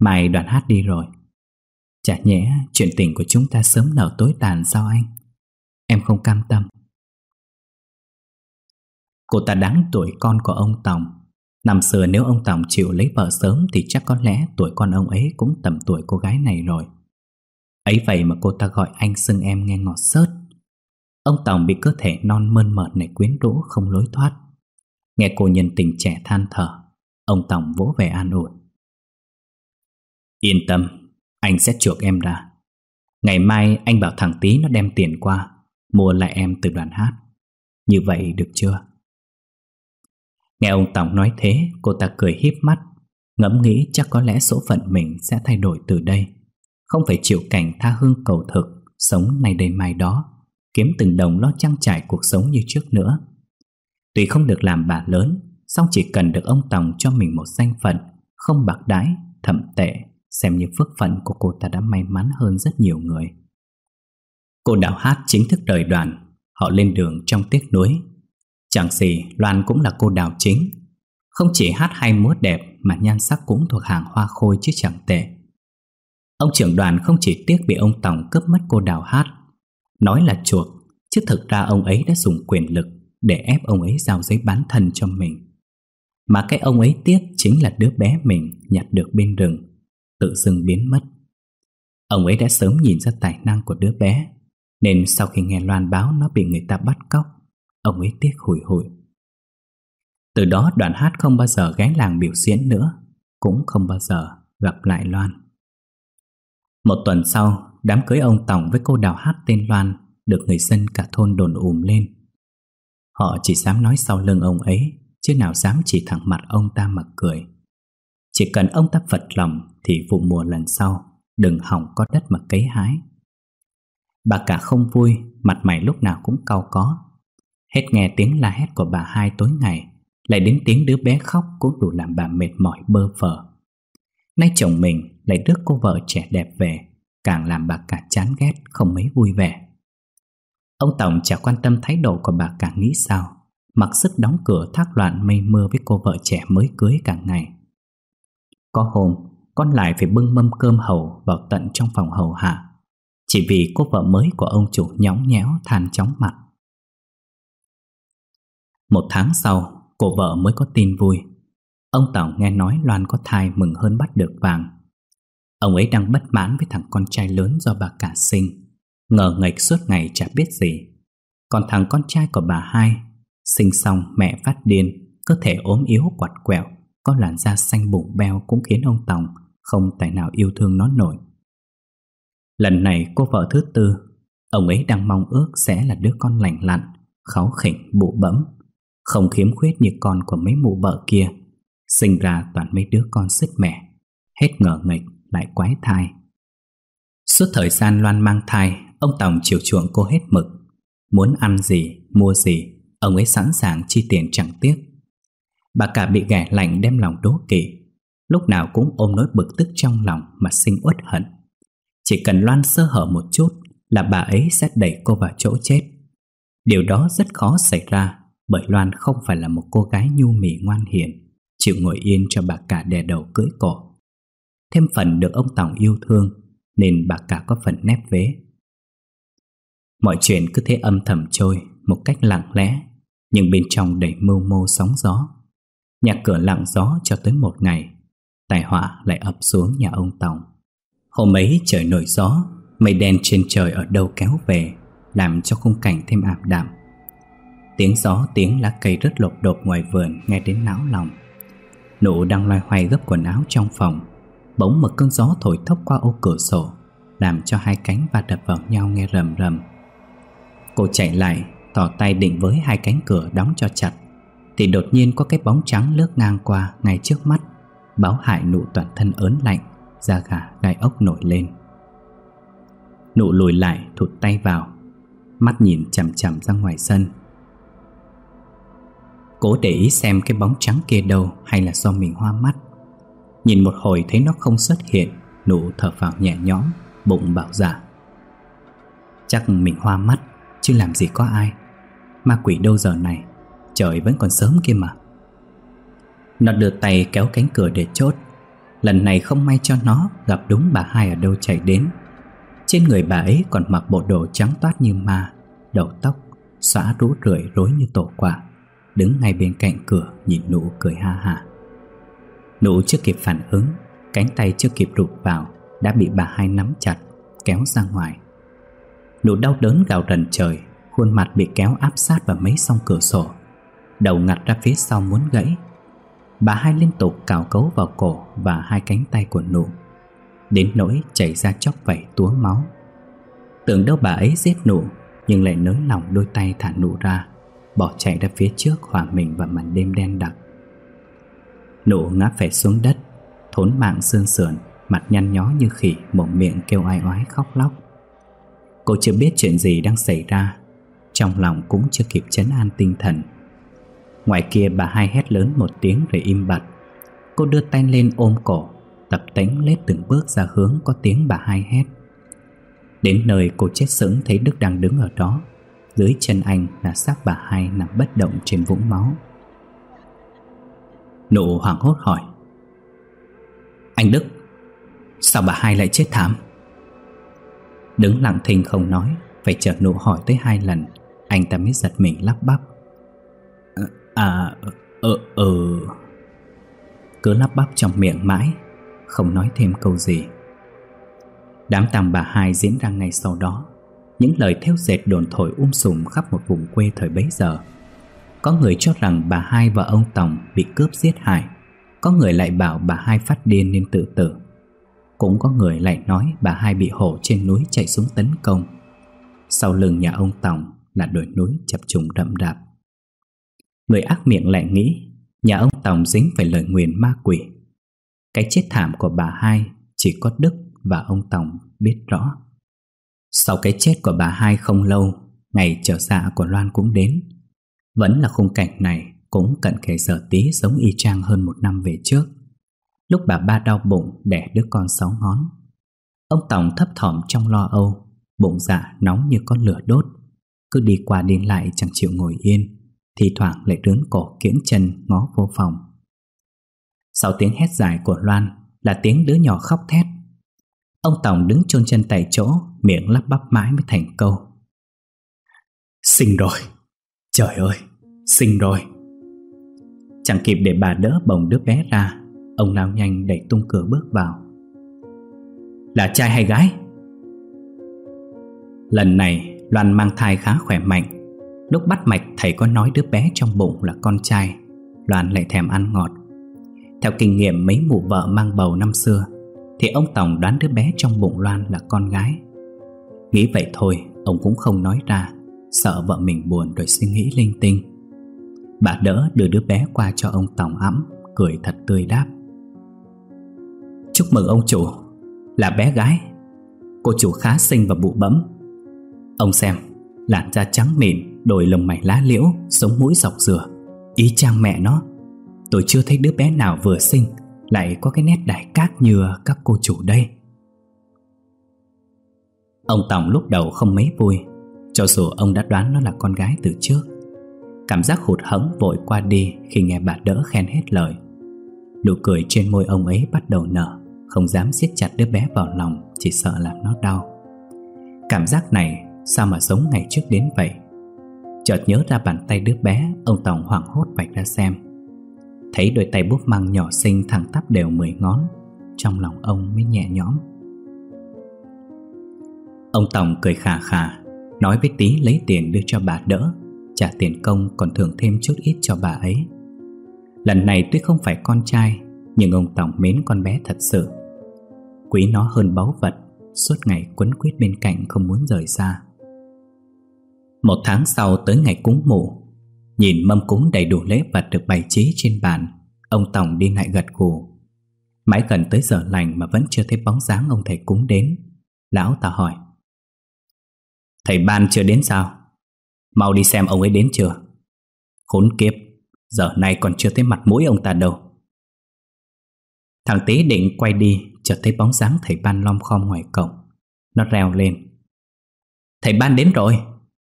Mai đoàn hát đi rồi. Chả nhẽ chuyện tình của chúng ta sớm nở tối tàn sao anh? Em không cam tâm. Cô ta đáng tuổi con của ông Tòng. Năm xưa nếu ông Tòng chịu lấy vợ sớm Thì chắc có lẽ tuổi con ông ấy cũng tầm tuổi cô gái này rồi. Ấy vậy mà cô ta gọi anh xưng em nghe ngọt sớt Ông Tòng bị cơ thể non mơn mởn này quyến rũ không lối thoát. Nghe cô nhân tình trẻ than thở, Ông Tòng vỗ về an ủi. Yên tâm, Anh sẽ chuộc em ra. Ngày mai anh bảo thằng tí nó đem tiền qua, Mua lại em từ đoàn hát. Như vậy được chưa? Nghe ông Tòng nói thế, Cô ta cười híp mắt, Ngẫm nghĩ chắc có lẽ số phận mình sẽ thay đổi từ đây. Không phải chịu cảnh tha hương cầu thực Sống nay đây mai đó Kiếm từng đồng lo trang trải cuộc sống như trước nữa. Tuy không được làm bà lớn song chỉ cần được ông Tòng cho mình một danh phận Không bạc đái, thậm tệ Xem như phước phận của cô ta đã may mắn hơn rất nhiều người. Cô đạo hát chính thức rời đoàn Họ lên đường trong tiếc nuối. Chẳng gì Loan cũng là cô đào chính. Không chỉ hát hay múa đẹp Mà nhan sắc cũng thuộc hàng hoa khôi chứ chẳng tệ. Ông trưởng đoàn không chỉ tiếc bị ông tổng cướp mất cô đào hát, Nói là chuộc, Chứ thực ra ông ấy đã dùng quyền lực Để ép ông ấy giao giấy bán thân cho mình. Mà cái ông ấy tiếc Chính là đứa bé mình nhặt được bên rừng, Tự dưng biến mất. Ông ấy đã sớm nhìn ra tài năng của đứa bé, Nên sau khi nghe loan báo Nó bị người ta bắt cóc, Ông ấy tiếc hủi hủi. Từ đó đoàn hát không bao giờ ghé làng biểu diễn nữa, Cũng không bao giờ gặp lại Loan. Một tuần sau, Đám cưới ông Tổng với cô đào hát tên Loan Được người dân cả thôn đồn ùm lên. Họ chỉ dám nói sau lưng ông ấy, Chứ nào dám chỉ thẳng mặt ông ta mà cười. Chỉ cần ông ta phật lòng Thì vụ mùa lần sau Đừng hỏng có đất mà cấy hái. Bà cả không vui, Mặt mày lúc nào cũng cau có. Hết nghe tiếng la hét của bà hai tối ngày, Lại đến tiếng đứa bé khóc Cũng đủ làm bà mệt mỏi bơ phờ Nay chồng mình lại rước cô vợ trẻ đẹp về Càng làm bà cả chán ghét Không mấy vui vẻ. Ông Tổng chả quan tâm thái độ của bà cả nghĩ sao Mặc sức đóng cửa thác loạn mây mưa Với cô vợ trẻ mới cưới cả ngày. Có hôm Con lại phải bưng mâm cơm hầu Vào tận trong phòng hầu hạ Chỉ vì cô vợ mới của ông chủ nhõng nhẽo than chóng mặt. Một tháng sau, cô vợ mới có tin vui. Ông Tổng nghe nói Loan có thai mừng hơn bắt được vàng. Ông ấy đang bất mãn với thằng con trai lớn do bà cả sinh. Ngờ nghệch suốt ngày chả biết gì. Còn thằng con trai của bà hai, sinh xong mẹ phát điên, cơ thể ốm yếu quặt quẹo, có làn da xanh bụng beo cũng khiến ông Tổng không tài nào yêu thương nó nổi. Lần này cô vợ thứ tư, ông ấy đang mong ước sẽ là đứa con lành lặn, kháu khỉnh, bụ bẫm không khiếm khuyết như con của mấy mụ vợ kia Sinh ra toàn mấy đứa con sứt mẻ. Hết ngờ nghịch lại quái thai. Suốt thời gian Loan mang thai Ông Tòng chiều chuộng cô hết mực. Muốn ăn gì, mua gì Ông ấy sẵn sàng chi tiền chẳng tiếc. Bà cả bị ghẻ lạnh đem lòng đố kỵ. Lúc nào cũng ôm nỗi bực tức trong lòng Mà sinh uất hận. Chỉ cần Loan sơ hở một chút Là bà ấy sẽ đẩy cô vào chỗ chết. Điều đó rất khó xảy ra bởi Loan không phải là một cô gái nhu mì ngoan hiền. Chịu ngồi yên cho bà cả đè đầu cưỡi cổ Thêm phần được ông Tòng yêu thương, Nên bà cả có phần nép vế. Mọi chuyện cứ thế âm thầm trôi Một cách lặng lẽ, Nhưng bên trong đầy mưu mô sóng gió. Nhà cửa lặng gió cho tới một ngày, Tai họa lại ập xuống nhà ông Tòng. Hôm ấy trời nổi gió, Mây đen trên trời ở đâu kéo về, Làm cho khung cảnh thêm ảm đạm. Tiếng gió tiếng lá cây rất lột đột ngoài vườn nghe đến não lòng. Nụ đang loay hoay gấp quần áo trong phòng. Bỗng một cơn gió thổi thốc qua ô cửa sổ, Làm cho hai cánh và đập vào nhau nghe rầm rầm. Cô chạy lại, Tỏ tay định với hai cánh cửa đóng cho chặt, Thì đột nhiên có cái bóng trắng lướt ngang qua ngay trước mắt, Báo hại nụ toàn thân ớn lạnh, Da gà gai ốc nổi lên. Nụ lùi lại, thụt tay vào, Mắt nhìn chằm chằm ra ngoài sân. Cố để ý xem cái bóng trắng kia đâu Hay là do mình hoa mắt. Nhìn một hồi thấy nó không xuất hiện, Nụ thở phào nhẹ nhõm, Bụng bảo giả dạ. Chắc mình hoa mắt, Chứ làm gì có ai. Ma quỷ đâu giờ này, Trời vẫn còn sớm kia mà. Nó đưa tay kéo cánh cửa để chốt. Lần này không may cho nó, Gặp đúng bà hai ở đâu chạy đến. Trên người bà ấy còn mặc bộ đồ trắng toát như ma, Đầu tóc, Xóa rũ rượi rối như tổ quả Đứng ngay bên cạnh cửa Nhìn nụ cười ha ha. Nụ chưa kịp phản ứng, Cánh tay chưa kịp rụt vào, Đã bị bà hai nắm chặt, Kéo ra ngoài. Nụ đau đớn gào rần trời, Khuôn mặt bị kéo áp sát vào mấy song cửa sổ, Đầu ngặt ra phía sau muốn gãy. Bà hai liên tục cào cấu vào cổ Và hai cánh tay của nụ, Đến nỗi chảy ra chóc vẩy túa máu. Tưởng đâu bà ấy giết nụ, Nhưng lại nới lỏng đôi tay thả nụ ra. Bỏ chạy ra phía trước hòa mình vào màn đêm đen đặc. Nụ ngã phè xuống đất, Thốn mạng sương sườn, Mặt nhăn nhó như khỉ mồm miệng kêu ai oái khóc lóc. Cô chưa biết chuyện gì đang xảy ra, Trong lòng cũng chưa kịp chấn an tinh thần. Ngoài kia bà hai hét lớn một tiếng rồi im bặt. Cô đưa tay lên ôm cổ, Tập tánh lết từng bước ra hướng có tiếng bà hai hét. Đến nơi cô chết sững thấy Đức đang đứng ở đó dưới chân anh là xác bà hai nằm bất động trên vũng máu. Nụ hoảng hốt hỏi, Anh Đức, Sao bà hai lại chết thảm? Đứng lặng thinh không nói, Phải chờ nụ hỏi tới hai lần, Anh ta mới giật mình lắp bắp. Ờ, à ờ ờ. Cứ lắp bắp trong miệng mãi, Không nói thêm câu gì. Đám tang bà hai diễn ra ngay sau đó. Những lời theo dệt đồn thổi um sùm khắp một vùng quê thời bấy giờ. Có người cho rằng bà hai và ông Tổng bị cướp giết hại. Có người lại bảo bà hai phát điên nên tự tử. Cũng có người lại nói bà hai bị hổ trên núi chạy xuống tấn công. Sau lưng nhà ông Tổng là đồi núi chập trùng rậm rạp Người ác miệng lại nghĩ, Nhà ông Tổng dính phải lời nguyền ma quỷ. Cái chết thảm của bà hai Chỉ có Đức và ông Tổng biết rõ. Sau cái chết của bà hai không lâu, Ngày trở dạ của Loan cũng đến. Vẫn là khung cảnh này Cũng cận kề giờ tí giống y chang hơn một năm về trước. Lúc bà ba đau bụng đẻ đứa con sáu ngón, Ông Tổng thấp thỏm trong lo âu, Bụng dạ nóng như con lửa đốt. Cứ đi qua đi lại chẳng chịu ngồi yên thì thoảng lại đứng cổ kiễng chân ngó vô phòng. Sau tiếng hét dài của Loan Là tiếng đứa nhỏ khóc thét. Ông Tổng đứng chôn chân tại chỗ, Miệng lắp bắp mãi mới thành câu. Sinh rồi. Trời ơi, Sinh rồi. Chẳng kịp để bà đỡ bồng đứa bé ra, Ông lao nhanh đẩy tung cửa bước vào. Là trai hay gái? Lần này, Loan mang thai khá khỏe mạnh. Lúc bắt mạch, thầy có nói đứa bé trong bụng là con trai. Loan lại thèm ăn ngọt. Theo kinh nghiệm, mấy mụ vợ mang bầu năm xưa thì ông Tổng đoán đứa bé trong bụng Loan là con gái. Nghĩ vậy thôi, Ông cũng không nói ra, Sợ vợ mình buồn rồi suy nghĩ linh tinh. Bà đỡ đưa đứa bé qua cho ông Tổng ấm Cười thật tươi đáp. Chúc mừng ông chủ, Là bé gái. Cô chủ khá xinh và bụ bẫm Ông xem, Làn da trắng mịn đồi lồng mày lá liễu, Sống mũi dọc dừa Ý chang mẹ nó, Tôi chưa thấy đứa bé nào vừa sinh lại có cái nét đại cát như các cô chủ đây. Ông Tổng lúc đầu không mấy vui, Cho dù ông đã đoán nó là con gái từ trước. Cảm giác hụt hẫng vội qua đi Khi nghe bà đỡ khen hết lời. Nụ cười trên môi ông ấy bắt đầu nở, Không dám siết chặt đứa bé vào lòng, Chỉ sợ làm nó đau. Cảm giác này, sao mà giống ngày trước đến vậy? Chợt nhớ ra bàn tay đứa bé, Ông Tổng hoảng hốt vạch ra xem. Thấy đôi tay búp măng nhỏ xinh thẳng tắp đều mười ngón, Trong lòng ông mới nhẹ nhõm. Ông Tổng cười khà khà, Nói với tí lấy tiền đưa cho bà đỡ, Trả tiền công còn thưởng thêm chút ít cho bà ấy. Lần này tuy không phải con trai, Nhưng ông Tổng mến con bé thật sự. Quý nó hơn báu vật, Suốt ngày quấn quýt bên cạnh không muốn rời xa. Một tháng sau tới ngày cúng mụ Nhìn mâm cúng đầy đủ lễ vật được bày trí trên bàn Ông Tổng đi lại gật gù. Mãi gần tới giờ lành mà vẫn chưa thấy bóng dáng ông thầy cúng đến Lão ta hỏi. Thầy ban chưa đến sao? Mau đi xem ông ấy đến chưa? Khốn kiếp, giờ này còn chưa thấy mặt mũi ông ta đâu. Thằng Tý định quay đi Chợt thấy bóng dáng thầy ban lom khom ngoài cổng. Nó reo lên. Thầy ban đến rồi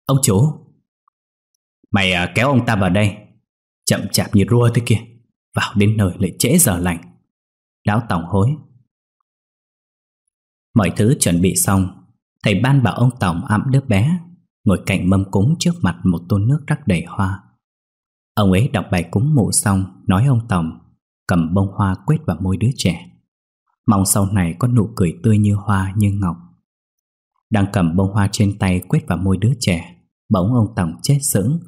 Ông chủ. Mày à, kéo ông ta vào đây. Chậm chạp như rua thế kia. Vào đến nơi lại trễ giờ lành. Lão Tổng hối. Mọi thứ chuẩn bị xong Thầy ban bảo ông Tổng ẵm đứa bé Ngồi cạnh mâm cúng trước mặt một tô nước rắc đầy hoa. Ông ấy đọc bài cúng mụ xong Nói ông Tổng Cầm bông hoa quét vào môi đứa trẻ. Mong sau này có nụ cười tươi như hoa như ngọc. Đang cầm bông hoa trên tay quét vào môi đứa trẻ Bỗng ông Tổng chết sững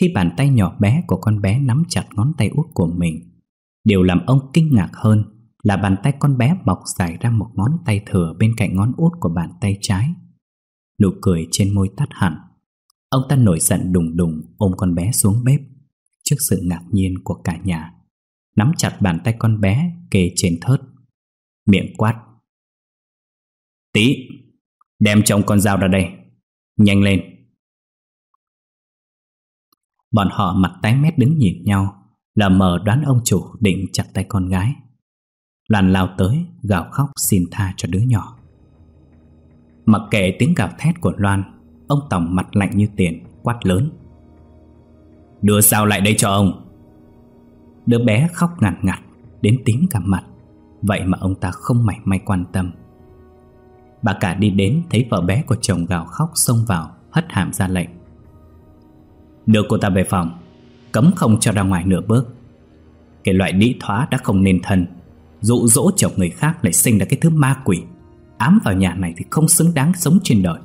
khi bàn tay nhỏ bé của con bé nắm chặt ngón tay út của mình. Điều làm ông kinh ngạc hơn Là bàn tay con bé mọc dài ra một ngón tay thừa Bên cạnh ngón út của bàn tay trái. Nụ cười trên môi tắt hẳn. Ông ta nổi giận đùng đùng ôm con bé xuống bếp Trước sự ngạc nhiên của cả nhà, Nắm chặt bàn tay con bé kề trên thớt. Miệng quát, Tí, Đem chồng con dao ra đây, Nhanh lên. Bọn họ mặt tái mét đứng nhìn nhau Là mờ đoán ông chủ định chặt tay con gái. Loan lao tới, Gào khóc xin tha cho đứa nhỏ. Mặc kệ tiếng gào thét của Loan, Ông Tổng mặt lạnh như tiền, Quát lớn. Đưa sao lại đây cho ông? Đứa bé khóc ngặt ngặt Đến tím cả mặt. Vậy mà ông ta không mảy may quan tâm. Bà cả đi đến Thấy vợ bé của chồng gào khóc xông vào, Hất hàm ra lệnh. Đưa cô ta về phòng, Cấm không cho ra ngoài nửa bước. Cái loại đĩ thoá đã không nên thân, Dụ dỗ chồng người khác lại sinh ra cái thứ ma quỷ. Ám vào nhà này thì không xứng đáng sống trên đời.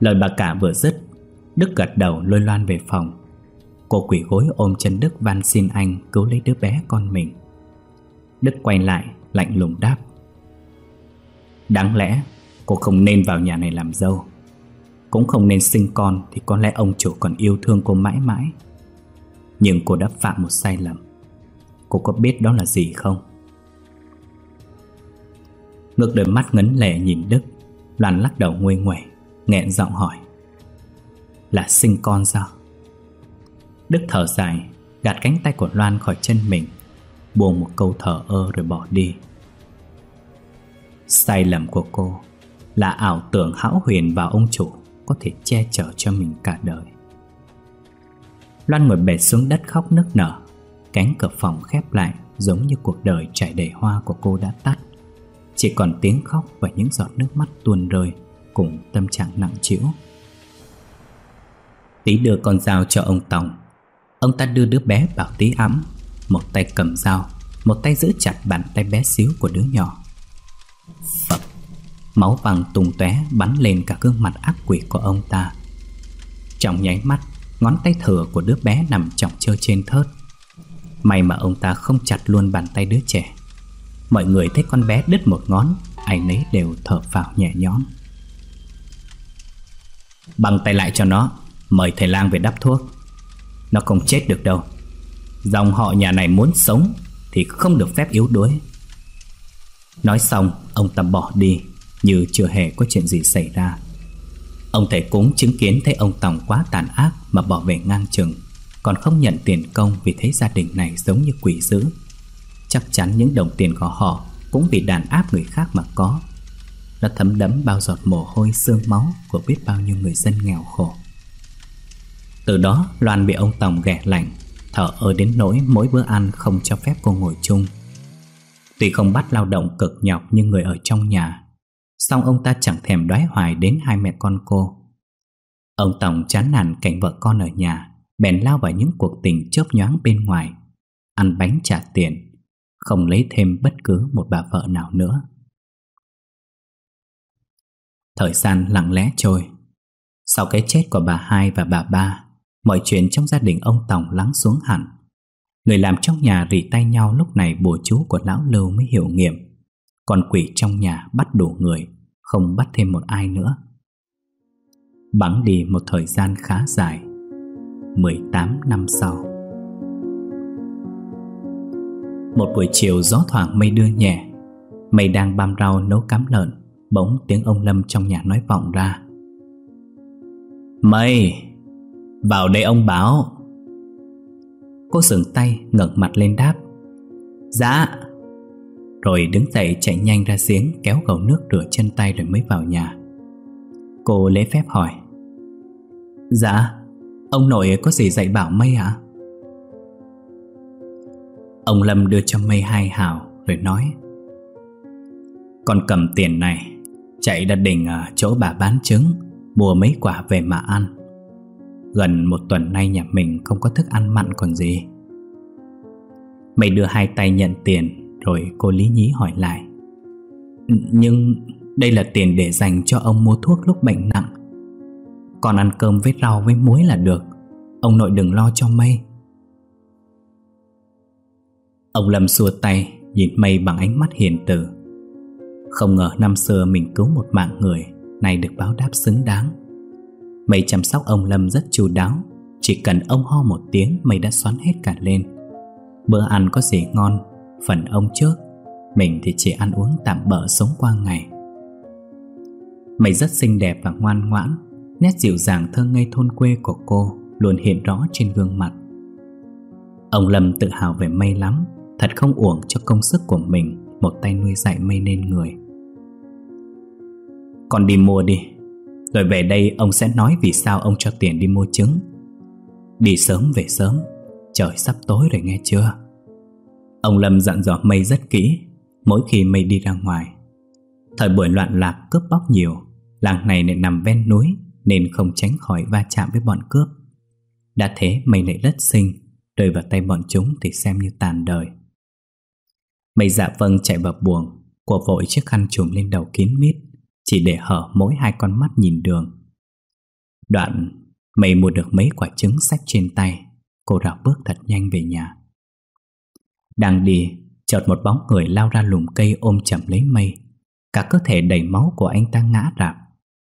Lời bà cả vừa dứt, Đức gật đầu lôi loan về phòng. Cô quỷ gối ôm chân Đức van xin anh cứu lấy đứa bé con mình. Đức quay lại, lạnh lùng đáp. Đáng lẽ cô không nên vào nhà này làm dâu. Cũng không nên sinh con Thì có lẽ ông chủ còn yêu thương cô mãi mãi Nhưng cô đã phạm một sai lầm Cô có biết đó là gì không? ngược đôi mắt ngấn lệ nhìn Đức, Loan lắc đầu nguôi nguẩy nghẹn giọng hỏi, Là sinh con sao? Đức thở dài, Gạt cánh tay của Loan khỏi chân mình buồn một câu thở ơ rồi bỏ đi Sai lầm của cô Là ảo tưởng hão huyền vào ông chủ có thể che chở cho mình cả đời. Loan ngồi bệt xuống đất khóc nức nở, Cánh cửa phòng khép lại Giống như cuộc đời trải đầy hoa của cô đã tắt. Chỉ còn tiếng khóc và những giọt nước mắt tuôn rơi Cùng tâm trạng nặng trĩu. Tí đưa con dao cho ông Tòng. Ông ta đưa đứa bé vào tí ấm. Một tay cầm dao, Một tay giữ chặt bàn tay bé xíu của đứa nhỏ. Máu vàng tung tóe, bắn lên cả gương mặt ác quỷ của ông ta. Trong nháy mắt, Ngón tay thừa của đứa bé nằm trọng chơi trên thớt. May mà ông ta không chặt luôn bàn tay đứa trẻ. Mọi người thấy con bé đứt một ngón, Ai nấy đều thở phào nhẹ nhõm. Bằng tay lại cho nó, Mời thầy lang về đắp thuốc. Nó không chết được đâu. Dòng họ nhà này muốn sống Thì không được phép yếu đuối. Nói xong, ông ta bỏ đi. Như chưa hề có chuyện gì xảy ra. Ông thầy cúng chứng kiến thấy ông Tòng quá tàn ác Mà bỏ về ngang chừng, Còn không nhận tiền công vì thấy gia đình này giống như quỷ dữ. Chắc chắn những đồng tiền của họ Cũng bị đàn áp người khác mà có. Nó thấm đẫm bao giọt mồ hôi, xương máu Của biết bao nhiêu người dân nghèo khổ. Từ đó, Loan bị ông Tòng ghẻ lạnh, Thở ơ đến nỗi mỗi bữa ăn không cho phép cô ngồi chung. Tuy không bắt lao động cực nhọc như người ở trong nhà Xong ông ta chẳng thèm đoái hoài đến hai mẹ con cô. Ông Tổng chán nản cảnh vợ con ở nhà, Bèn lao vào những cuộc tình chớp nhoáng bên ngoài, Ăn bánh trả tiền, Không lấy thêm bất cứ một bà vợ nào nữa. Thời gian lặng lẽ trôi. Sau cái chết của bà hai và bà ba, Mọi chuyện trong gia đình ông Tổng lắng xuống hẳn. Người làm trong nhà rỉ tay nhau lúc này bùa chú của lão lưu mới hiểu nghiệm. Còn quỷ trong nhà bắt đủ người. Không bắt thêm một ai nữa. Bắn đi một thời gian khá dài 18 năm sau. Một buổi chiều gió thoảng mây đưa nhẹ, Mây đang băm rau nấu cám lợn, Bỗng tiếng ông Lâm trong nhà nói vọng ra. Mây, Vào đây ông báo Cô sừng tay, ngẩng mặt lên đáp. Dạ. Rồi đứng dậy chạy nhanh ra giếng, Kéo gầu nước rửa chân tay rồi mới vào nhà. Cô lễ phép hỏi Dạ Ông nội có gì dạy bảo mây hả Ông Lâm đưa cho mây hai hào Rồi nói, Con cầm tiền này, Chạy ra đỉnh ở à, chỗ bà bán trứng, Mua mấy quả về mà ăn. Gần một tuần nay nhà mình không có thức ăn mặn còn gì. Mày đưa hai tay nhận tiền rồi cô Lý Nhí hỏi lại. Nhưng đây là tiền để dành cho ông mua thuốc lúc bệnh nặng. Còn ăn cơm với rau với muối là được. Ông nội đừng lo cho mây Ông Lâm xua tay, Nhìn mây bằng ánh mắt hiền từ. Không ngờ năm xưa mình cứu một mạng người, Nay được báo đáp xứng đáng. Mây chăm sóc ông Lâm rất chu đáo, Chỉ cần ông ho một tiếng Mây đã xoắn hết cả lên. Bữa ăn có gì ngon Phần ông trước. Mình thì chỉ ăn uống tạm bỡ sống qua ngày. Mày rất xinh đẹp và ngoan ngoãn, Nét dịu dàng thơ ngây thôn quê của cô Luôn hiện rõ trên gương mặt. Ông Lâm tự hào về Mây lắm, Thật không uổng cho công sức của mình Một tay nuôi dạy Mây nên người. Con đi mua đi, Rồi về đây ông sẽ nói vì sao ông cho tiền đi mua trứng. Đi sớm về sớm, Trời sắp tối rồi nghe chưa? Ông Lâm dặn dò Mây rất kỹ, Mỗi khi Mây đi ra ngoài, Thời buổi loạn lạc cướp bóc nhiều, Làng này lại nằm ven núi Nên không tránh khỏi va chạm với bọn cướp. Đã thế Mây lại rất xinh, Rơi vào tay bọn chúng thì xem như tàn đời. Mây dạ vâng chạy vào buồng, Của vội chiếc khăn trùm lên đầu kín mít, Chỉ để hở mỗi hai con mắt nhìn đường. Đoạn, Mây mua được mấy quả trứng sách trên tay, Cô rảo bước thật nhanh về nhà. Đang đi, Chợt một bóng người lao ra lùm cây ôm chầm lấy mây. Cả cơ thể đầy máu của anh ta ngã rạp,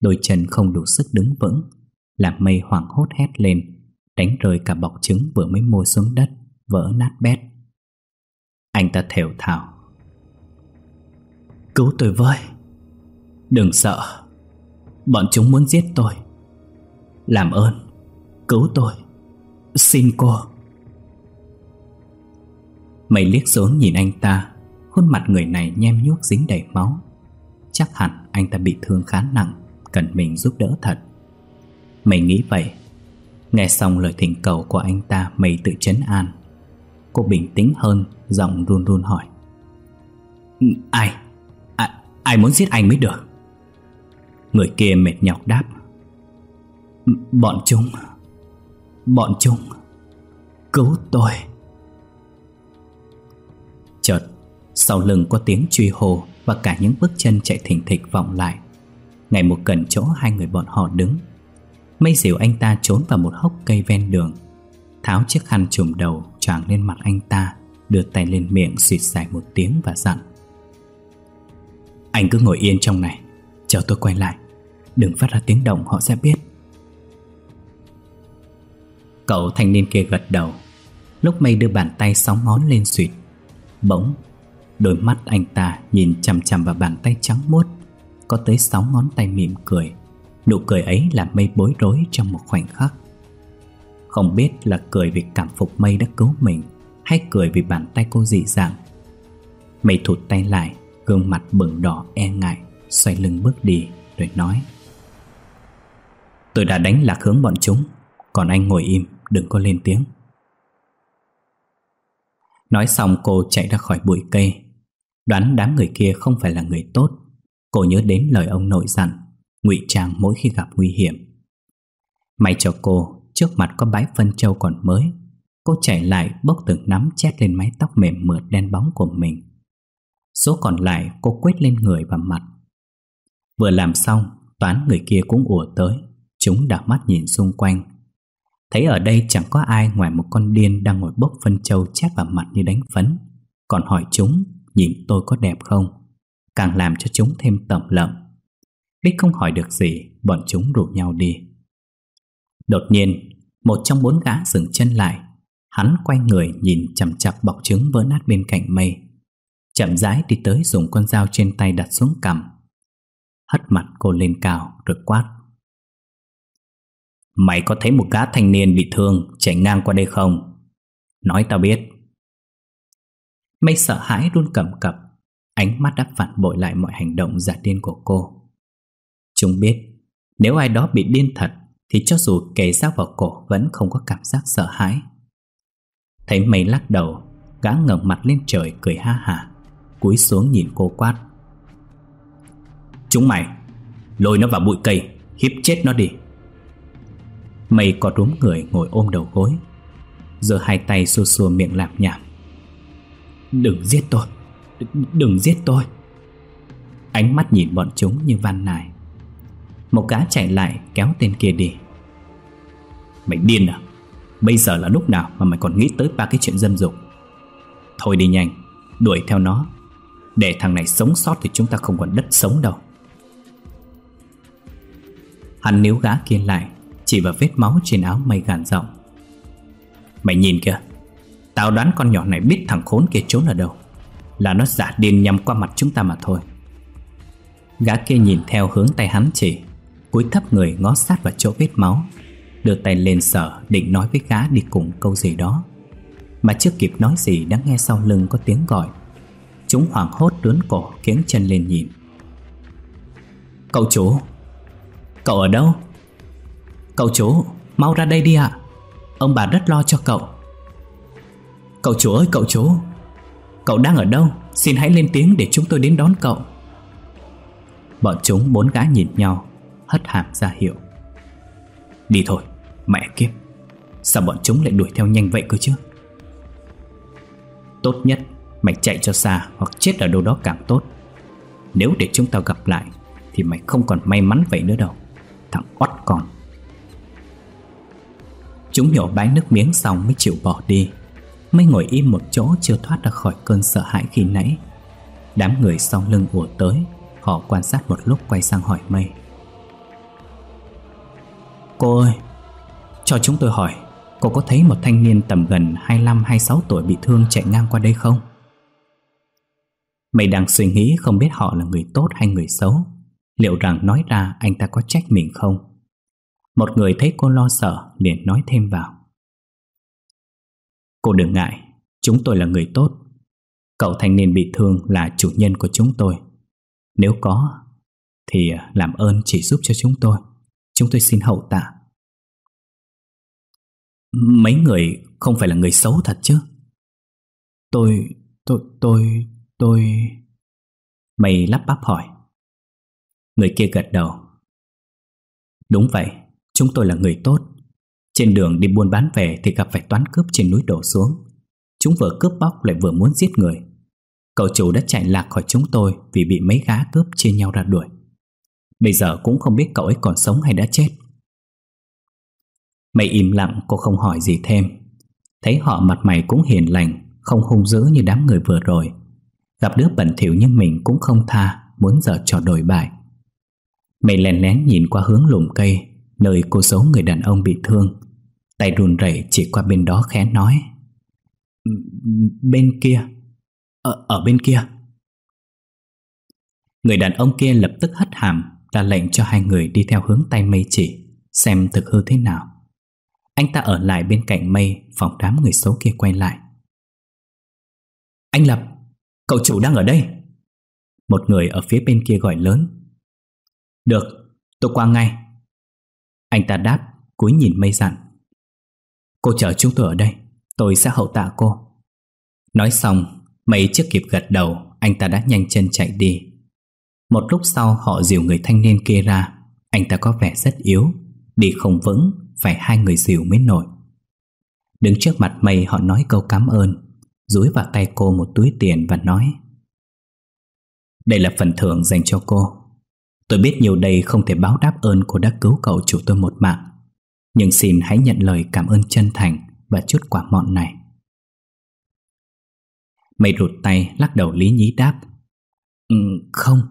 Đôi chân không đủ sức đứng vững Làm mây hoảng hốt hét lên, Đánh rơi cả bọc trứng vừa mới mua xuống đất, Vỡ nát bét. Anh ta thều thào. Cứu tôi với. Đừng sợ. Bọn chúng muốn giết tôi. Làm ơn. Cứu tôi. Xin cô. Mày liếc xuống nhìn anh ta. Khuôn mặt người này nhem nhuốc dính đầy máu. Chắc hẳn anh ta bị thương khá nặng Cần mình giúp đỡ thật. Mày nghĩ vậy? Nghe xong lời thỉnh cầu của anh ta Mày tự chấn an. Cô bình tĩnh hơn Giọng run run hỏi. Ừ, ai? À, ai muốn giết anh mới được? Người kia mệt nhọc đáp. Ừ, bọn chúng Bọn chúng Cứu tôi. Chợt. Sau lưng có tiếng truy hô Và cả những bước chân chạy thỉnh thịch vọng lại. Ngày một gần chỗ hai người bọn họ đứng. Mây dịu anh ta trốn vào một hốc cây ven đường. Tháo chiếc khăn trùm đầu choàng lên mặt anh ta, Đưa tay lên miệng xịt dài một tiếng và dặn. Anh cứ ngồi yên trong này, Chờ tôi quay lại. Đừng phát ra tiếng động, họ sẽ biết. Cậu thanh niên kia gật đầu. Lúc mây đưa bàn tay sóng ngón lên suyệt Bỗng, Đôi mắt anh ta nhìn chằm chằm vào bàn tay trắng muốt, Có tới sáu ngón tay mỉm cười. Nụ cười ấy làm mây bối rối trong một khoảnh khắc. Không biết là cười vì cảm phục mây đã cứu mình, Hay cười vì bàn tay cô dị dạng. Mây thụt tay lại, Gương mặt bừng đỏ e ngại, Xoay lưng bước đi, rồi nói. Tôi đã đánh lạc hướng bọn chúng, Còn anh ngồi im, đừng có lên tiếng. Nói xong cô chạy ra khỏi bụi cây. Đoán đám người kia không phải là người tốt. Cô nhớ đến lời ông nội dặn, ngụy trang mỗi khi gặp nguy hiểm. May cho cô, Trước mặt có bãi phân châu còn mới. Cô chạy lại bốc từng nắm chét lên mái tóc mềm mượt đen bóng của mình. Số còn lại cô quét lên người và mặt. Vừa làm xong, Toán người kia cũng ùa tới. Chúng đảo mắt nhìn xung quanh. Thấy ở đây chẳng có ai ngoài một con điên Đang ngồi bốc phân châu chét vào mặt như đánh phấn. Còn hỏi chúng, Nhìn tôi có đẹp không? Càng làm cho chúng thêm tẩm lợm. Biết không hỏi được gì, Bọn chúng rủ nhau đi. Đột nhiên, Một trong bốn gã dừng chân lại. Hắn quay người nhìn chằm chặp bọc trứng vỡ nát bên cạnh mây. Chậm rãi đi tới dùng con dao trên tay đặt xuống cằm. Hất mặt cô lên cao, rồi quát. Mày có thấy một gã thanh niên bị thương chạy ngang qua đây không? Nói tao biết. Mây sợ hãi run cầm cập. Ánh mắt đã phản bội lại mọi hành động giả điên của cô. Chúng biết, Nếu ai đó bị điên thật, Thì cho dù kề dao vào cổ Vẫn không có cảm giác sợ hãi. Thấy mây lắc đầu, Gã ngẩng mặt lên trời cười ha hả, Cúi xuống nhìn cô quát. Chúng mày, Lôi nó vào bụi cây, Hiếp chết nó đi. Mây có đúng người ngồi ôm đầu gối. Giờ hai tay xua xua miệng lạp nhảm Đừng giết tôi. Đừng giết tôi. Ánh mắt nhìn bọn chúng như van nài. Một cá chạy lại kéo tên kia đi. Mày điên à? Bây giờ là lúc nào mà mày còn nghĩ tới ba cái chuyện dâm dục Thôi đi nhanh, Đuổi theo nó. Để thằng này sống sót thì chúng ta không còn đất sống đâu. Hắn níu gã kia lại chỉ vào vết máu trên áo mây gàn giọng Mày nhìn kìa, Tao đoán con nhỏ này biết thằng khốn kia trốn ở đâu. Là nó giả điên nhằm qua mặt chúng ta mà thôi. Gã kia nhìn theo hướng tay hắn chỉ, cúi thấp người ngó sát vào chỗ vết máu, Đưa tay lên sở định nói với gã đi cùng câu gì đó. Mà chưa kịp nói gì, đã nghe sau lưng có tiếng gọi. Chúng hoảng hốt đướn cổ kiếng chân lên nhìn. Cậu chủ, Cậu ở đâu? Cậu chú, Mau ra đây đi ạ. Ông bà rất lo cho cậu. Cậu chủ ơi cậu chú, Cậu đang ở đâu? Xin hãy lên tiếng để chúng tôi đến đón cậu. Bọn chúng bốn gái nhìn nhau Hất hàm ra hiệu. Đi thôi Mẹ kiếp. Sao bọn chúng lại đuổi theo nhanh vậy cơ chứ? Tốt nhất Mày chạy cho xa hoặc chết ở đâu đó càng tốt. Nếu để chúng ta gặp lại Thì mày không còn may mắn vậy nữa đâu. Thằng ót con. Chúng nhổ bái nước miếng xong mới chịu bỏ đi Mới ngồi im một chỗ chưa thoát ra khỏi cơn sợ hãi khi nãy Đám người sau lưng ùa tới, Họ quan sát một lúc quay sang hỏi mây Cô ơi, Cho chúng tôi hỏi, Cô có thấy một thanh niên tầm gần 25-26 tuổi bị thương chạy ngang qua đây không? Mày đang suy nghĩ không biết họ là người tốt hay người xấu Liệu rằng nói ra anh ta có trách mình không? Một người thấy cô lo sợ liền nói thêm vào. Cô đừng ngại Chúng tôi là người tốt. Cậu thanh niên bị thương là chủ nhân của chúng tôi. Nếu có Thì làm ơn chỉ giúp cho chúng tôi. Chúng tôi xin hậu tạ. Mấy người không phải là người xấu thật chứ? Tôi, tôi, tôi, tôi Mày lắp bắp hỏi. Người kia gật đầu. Đúng vậy Chúng tôi là người tốt. Trên đường đi buôn bán về thì gặp phải toán cướp trên núi đổ xuống. Chúng vừa cướp bóc lại vừa muốn giết người. Cậu chủ đã chạy lạc khỏi chúng tôi Vì bị mấy gã cướp chia nhau ra đuổi. Bây giờ cũng không biết cậu ấy còn sống hay đã chết. Mày im lặng, cô không hỏi gì thêm. Thấy họ mặt mày cũng hiền lành, Không hung dữ như đám người vừa rồi. Gặp đứa bẩn thỉu như mình cũng không tha, Muốn giờ trò đổi bại. Mày lén lén nhìn qua hướng lùm cây Nơi cô giấu người đàn ông bị thương. Tay run rẩy chỉ qua bên đó khẽ nói. Bên kia. Ở, ở bên kia. Người đàn ông kia lập tức hất hàm ra lệnh cho hai người đi theo hướng tay mây chỉ Xem thực hư thế nào. Anh ta ở lại bên cạnh mây Phòng đám người xấu kia quay lại. Anh Lập Cậu chủ đang ở đây. Một người ở phía bên kia gọi lớn. Được, tôi qua ngay. Anh ta đáp, cúi nhìn mây dặn. Cô chờ chúng tôi ở đây Tôi sẽ hậu tạ cô. Nói xong, mây chưa kịp gật đầu Anh ta đã nhanh chân chạy đi. Một lúc sau họ dìu người thanh niên kia ra. Anh ta có vẻ rất yếu Đi không vững Phải hai người dìu mới nổi. Đứng trước mặt mây họ nói câu cảm ơn Dúi vào tay cô một túi tiền và nói Đây là phần thưởng dành cho cô. Tôi biết nhiều đây không thể báo đáp ơn cô đã cứu cậu chủ tôi một mạng. Nhưng xin hãy nhận lời cảm ơn chân thành và chút quả mọn này. Mày rụt tay lắc đầu lý nhí đáp. Ừ, Không.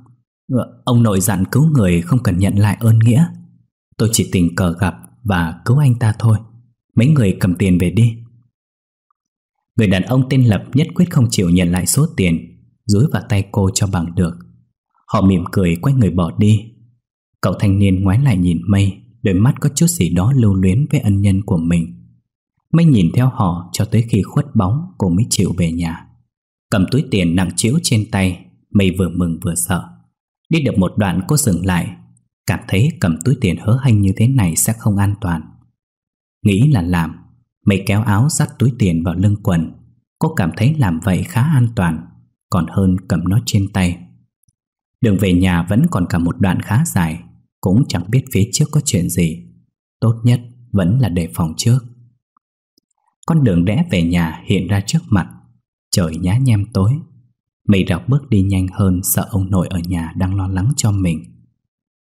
Ông nội dặn cứu người không cần nhận lại ơn nghĩa. Tôi chỉ tình cờ gặp và cứu anh ta thôi. Mấy người cầm tiền về đi. Người đàn ông tên Lập nhất quyết không chịu nhận lại số tiền dối vào tay cô cho bằng được. Họ mỉm cười quay người bỏ đi. Cậu thanh niên ngoái lại nhìn Mây, Đôi mắt có chút gì đó lưu luyến với ân nhân của mình. Mây nhìn theo họ cho tới khi khuất bóng, Cô mới chịu về nhà. Cầm túi tiền nặng chiếu trên tay, Mây vừa mừng vừa sợ. Đi được một đoạn cô dừng lại. Cảm thấy cầm túi tiền hớ hanh như thế này sẽ không an toàn. Nghĩ là làm, Mây kéo áo dắt túi tiền vào lưng quần. Cô cảm thấy làm vậy khá an toàn, Còn hơn cầm nó trên tay. Đường về nhà vẫn còn cả một đoạn khá dài, Cũng chẳng biết phía trước có chuyện gì. Tốt nhất vẫn là đề phòng trước. Con đường rẽ về nhà hiện ra trước mặt. Trời nhá nhem tối. Mây đọc bước đi nhanh hơn Sợ ông nội ở nhà đang lo lắng cho mình.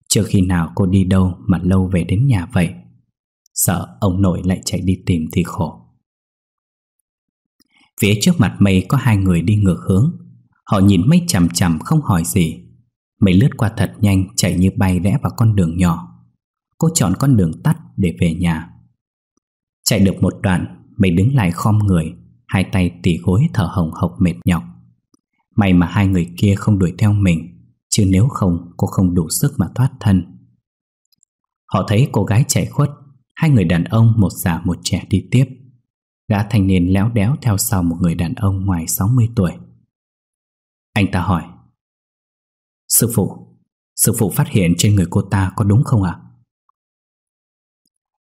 Chưa khi nào cô đi đâu Mà lâu về đến nhà vậy. Sợ ông nội lại chạy đi tìm thì khổ. Phía trước mặt mây có hai người đi ngược hướng. Họ nhìn mây chằm chằm không hỏi gì mày lướt qua thật nhanh, Chạy như bay rẽ vào con đường nhỏ. Cô chọn con đường tắt để về nhà. Chạy được một đoạn, mày đứng lại khom người, Hai tay tỉ gối thở hồng hộc mệt nhọc. May mà hai người kia không đuổi theo mình, Chứ nếu không, cô không đủ sức mà thoát thân. Họ thấy cô gái chạy khuất, Hai người đàn ông, một già, một trẻ đi tiếp. Gã thanh niên léo đéo theo sau một người đàn ông ngoài 60 tuổi. Anh ta hỏi Sư phụ Sư phụ phát hiện trên người cô ta có đúng không ạ?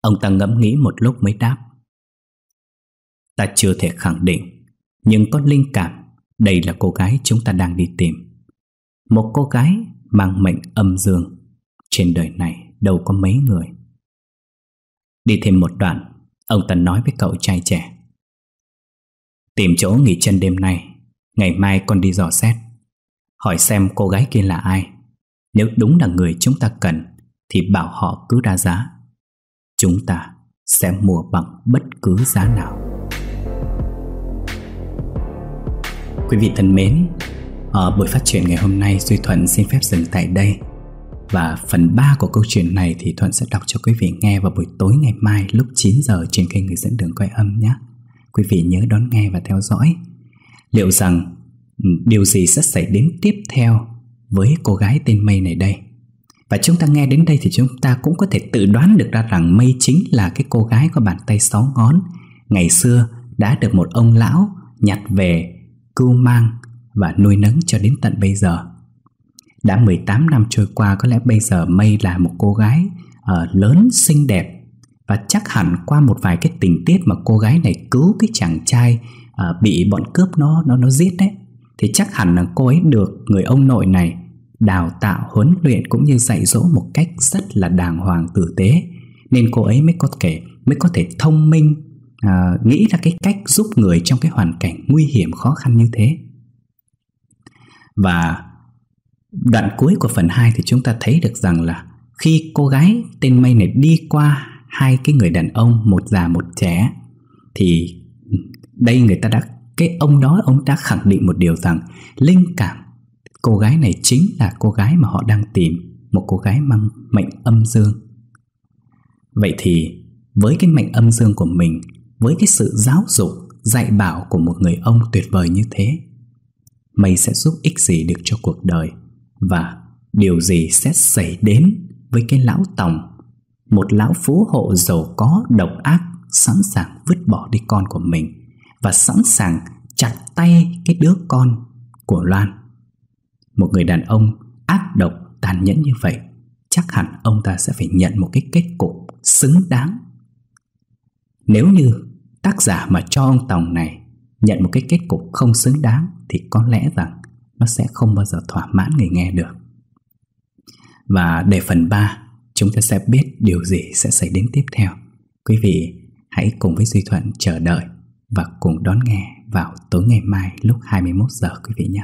Ông ta ngẫm nghĩ một lúc mới đáp. Ta chưa thể khẳng định, Nhưng có linh cảm, Đây là cô gái chúng ta đang đi tìm. Một cô gái mang mệnh âm dương, Trên đời này đâu có mấy người. Đi thêm một đoạn, Ông ta nói với cậu trai trẻ. Tìm chỗ nghỉ chân đêm nay, Ngày mai con đi dò xét. Hỏi xem cô gái kia là ai. Nếu đúng là người chúng ta cần, Thì bảo họ cứ ra giá. Chúng ta sẽ mua bằng bất cứ giá nào. Quý vị thân mến, Ở buổi phát triển ngày hôm nay, Duy Thuận xin phép dừng tại đây. Và phần 3 của câu chuyện này Thì Thuận sẽ đọc cho quý vị nghe vào buổi tối ngày mai Lúc 9 giờ trên kênh Người dẫn đường quay âm nhé. Quý vị nhớ đón nghe và theo dõi. Liệu rằng Điều gì sẽ xảy đến tiếp theo Với cô gái tên Mây này đây? Và chúng ta nghe đến đây Thì chúng ta cũng có thể tự đoán được ra rằng Mây chính là cái cô gái có bàn tay sáu ngón. Ngày xưa đã được một ông lão Nhặt về cưu mang và nuôi nấng cho đến tận bây giờ. Đã 18 năm trôi qua có lẽ bây giờ Mây là một cô gái uh, lớn xinh đẹp. Và chắc hẳn qua một vài cái tình tiết mà cô gái này cứu cái chàng trai uh, bị bọn cướp nó nó nó giết đấy thì chắc hẳn là cô ấy được người ông nội này đào tạo huấn luyện cũng như dạy dỗ một cách rất là đàng hoàng tử tế. Nên cô ấy mới có thể mới có thể thông minh à, nghĩ ra cái cách giúp người trong cái hoàn cảnh nguy hiểm khó khăn như thế. Và đoạn cuối của phần 2 thì chúng ta thấy được rằng là khi cô gái tên Mây này đi qua hai cái người đàn ông một già một trẻ thì đây người ta đã cái ông đó, ông đã khẳng định một điều rằng linh cảm, cô gái này chính là cô gái mà họ đang tìm, một cô gái mang mệnh âm dương. Vậy thì với cái mệnh âm dương của mình, với cái sự giáo dục, dạy bảo của một người ông tuyệt vời như thế, mày sẽ giúp ích gì được cho cuộc đời? Và điều gì sẽ xảy đến với cái lão tòng? Một lão phú hộ giàu có, độc ác, sẵn sàng vứt bỏ đi con của mình và sẵn sàng chặt tay cái đứa con của Loan. Một người đàn ông ác độc tàn nhẫn như vậy, chắc hẳn ông ta sẽ phải nhận một cái kết cục xứng đáng nếu như tác giả mà cho ông Tòng này nhận một cái kết cục không xứng đáng thì có lẽ rằng nó sẽ không bao giờ thỏa mãn người nghe được. Và để phần 3, chúng ta sẽ biết điều gì sẽ xảy đến tiếp theo. Quý vị hãy cùng với Duy Thuận chờ đợi và cùng đón nghe vào tối ngày mai lúc 21 giờ quý vị nhé.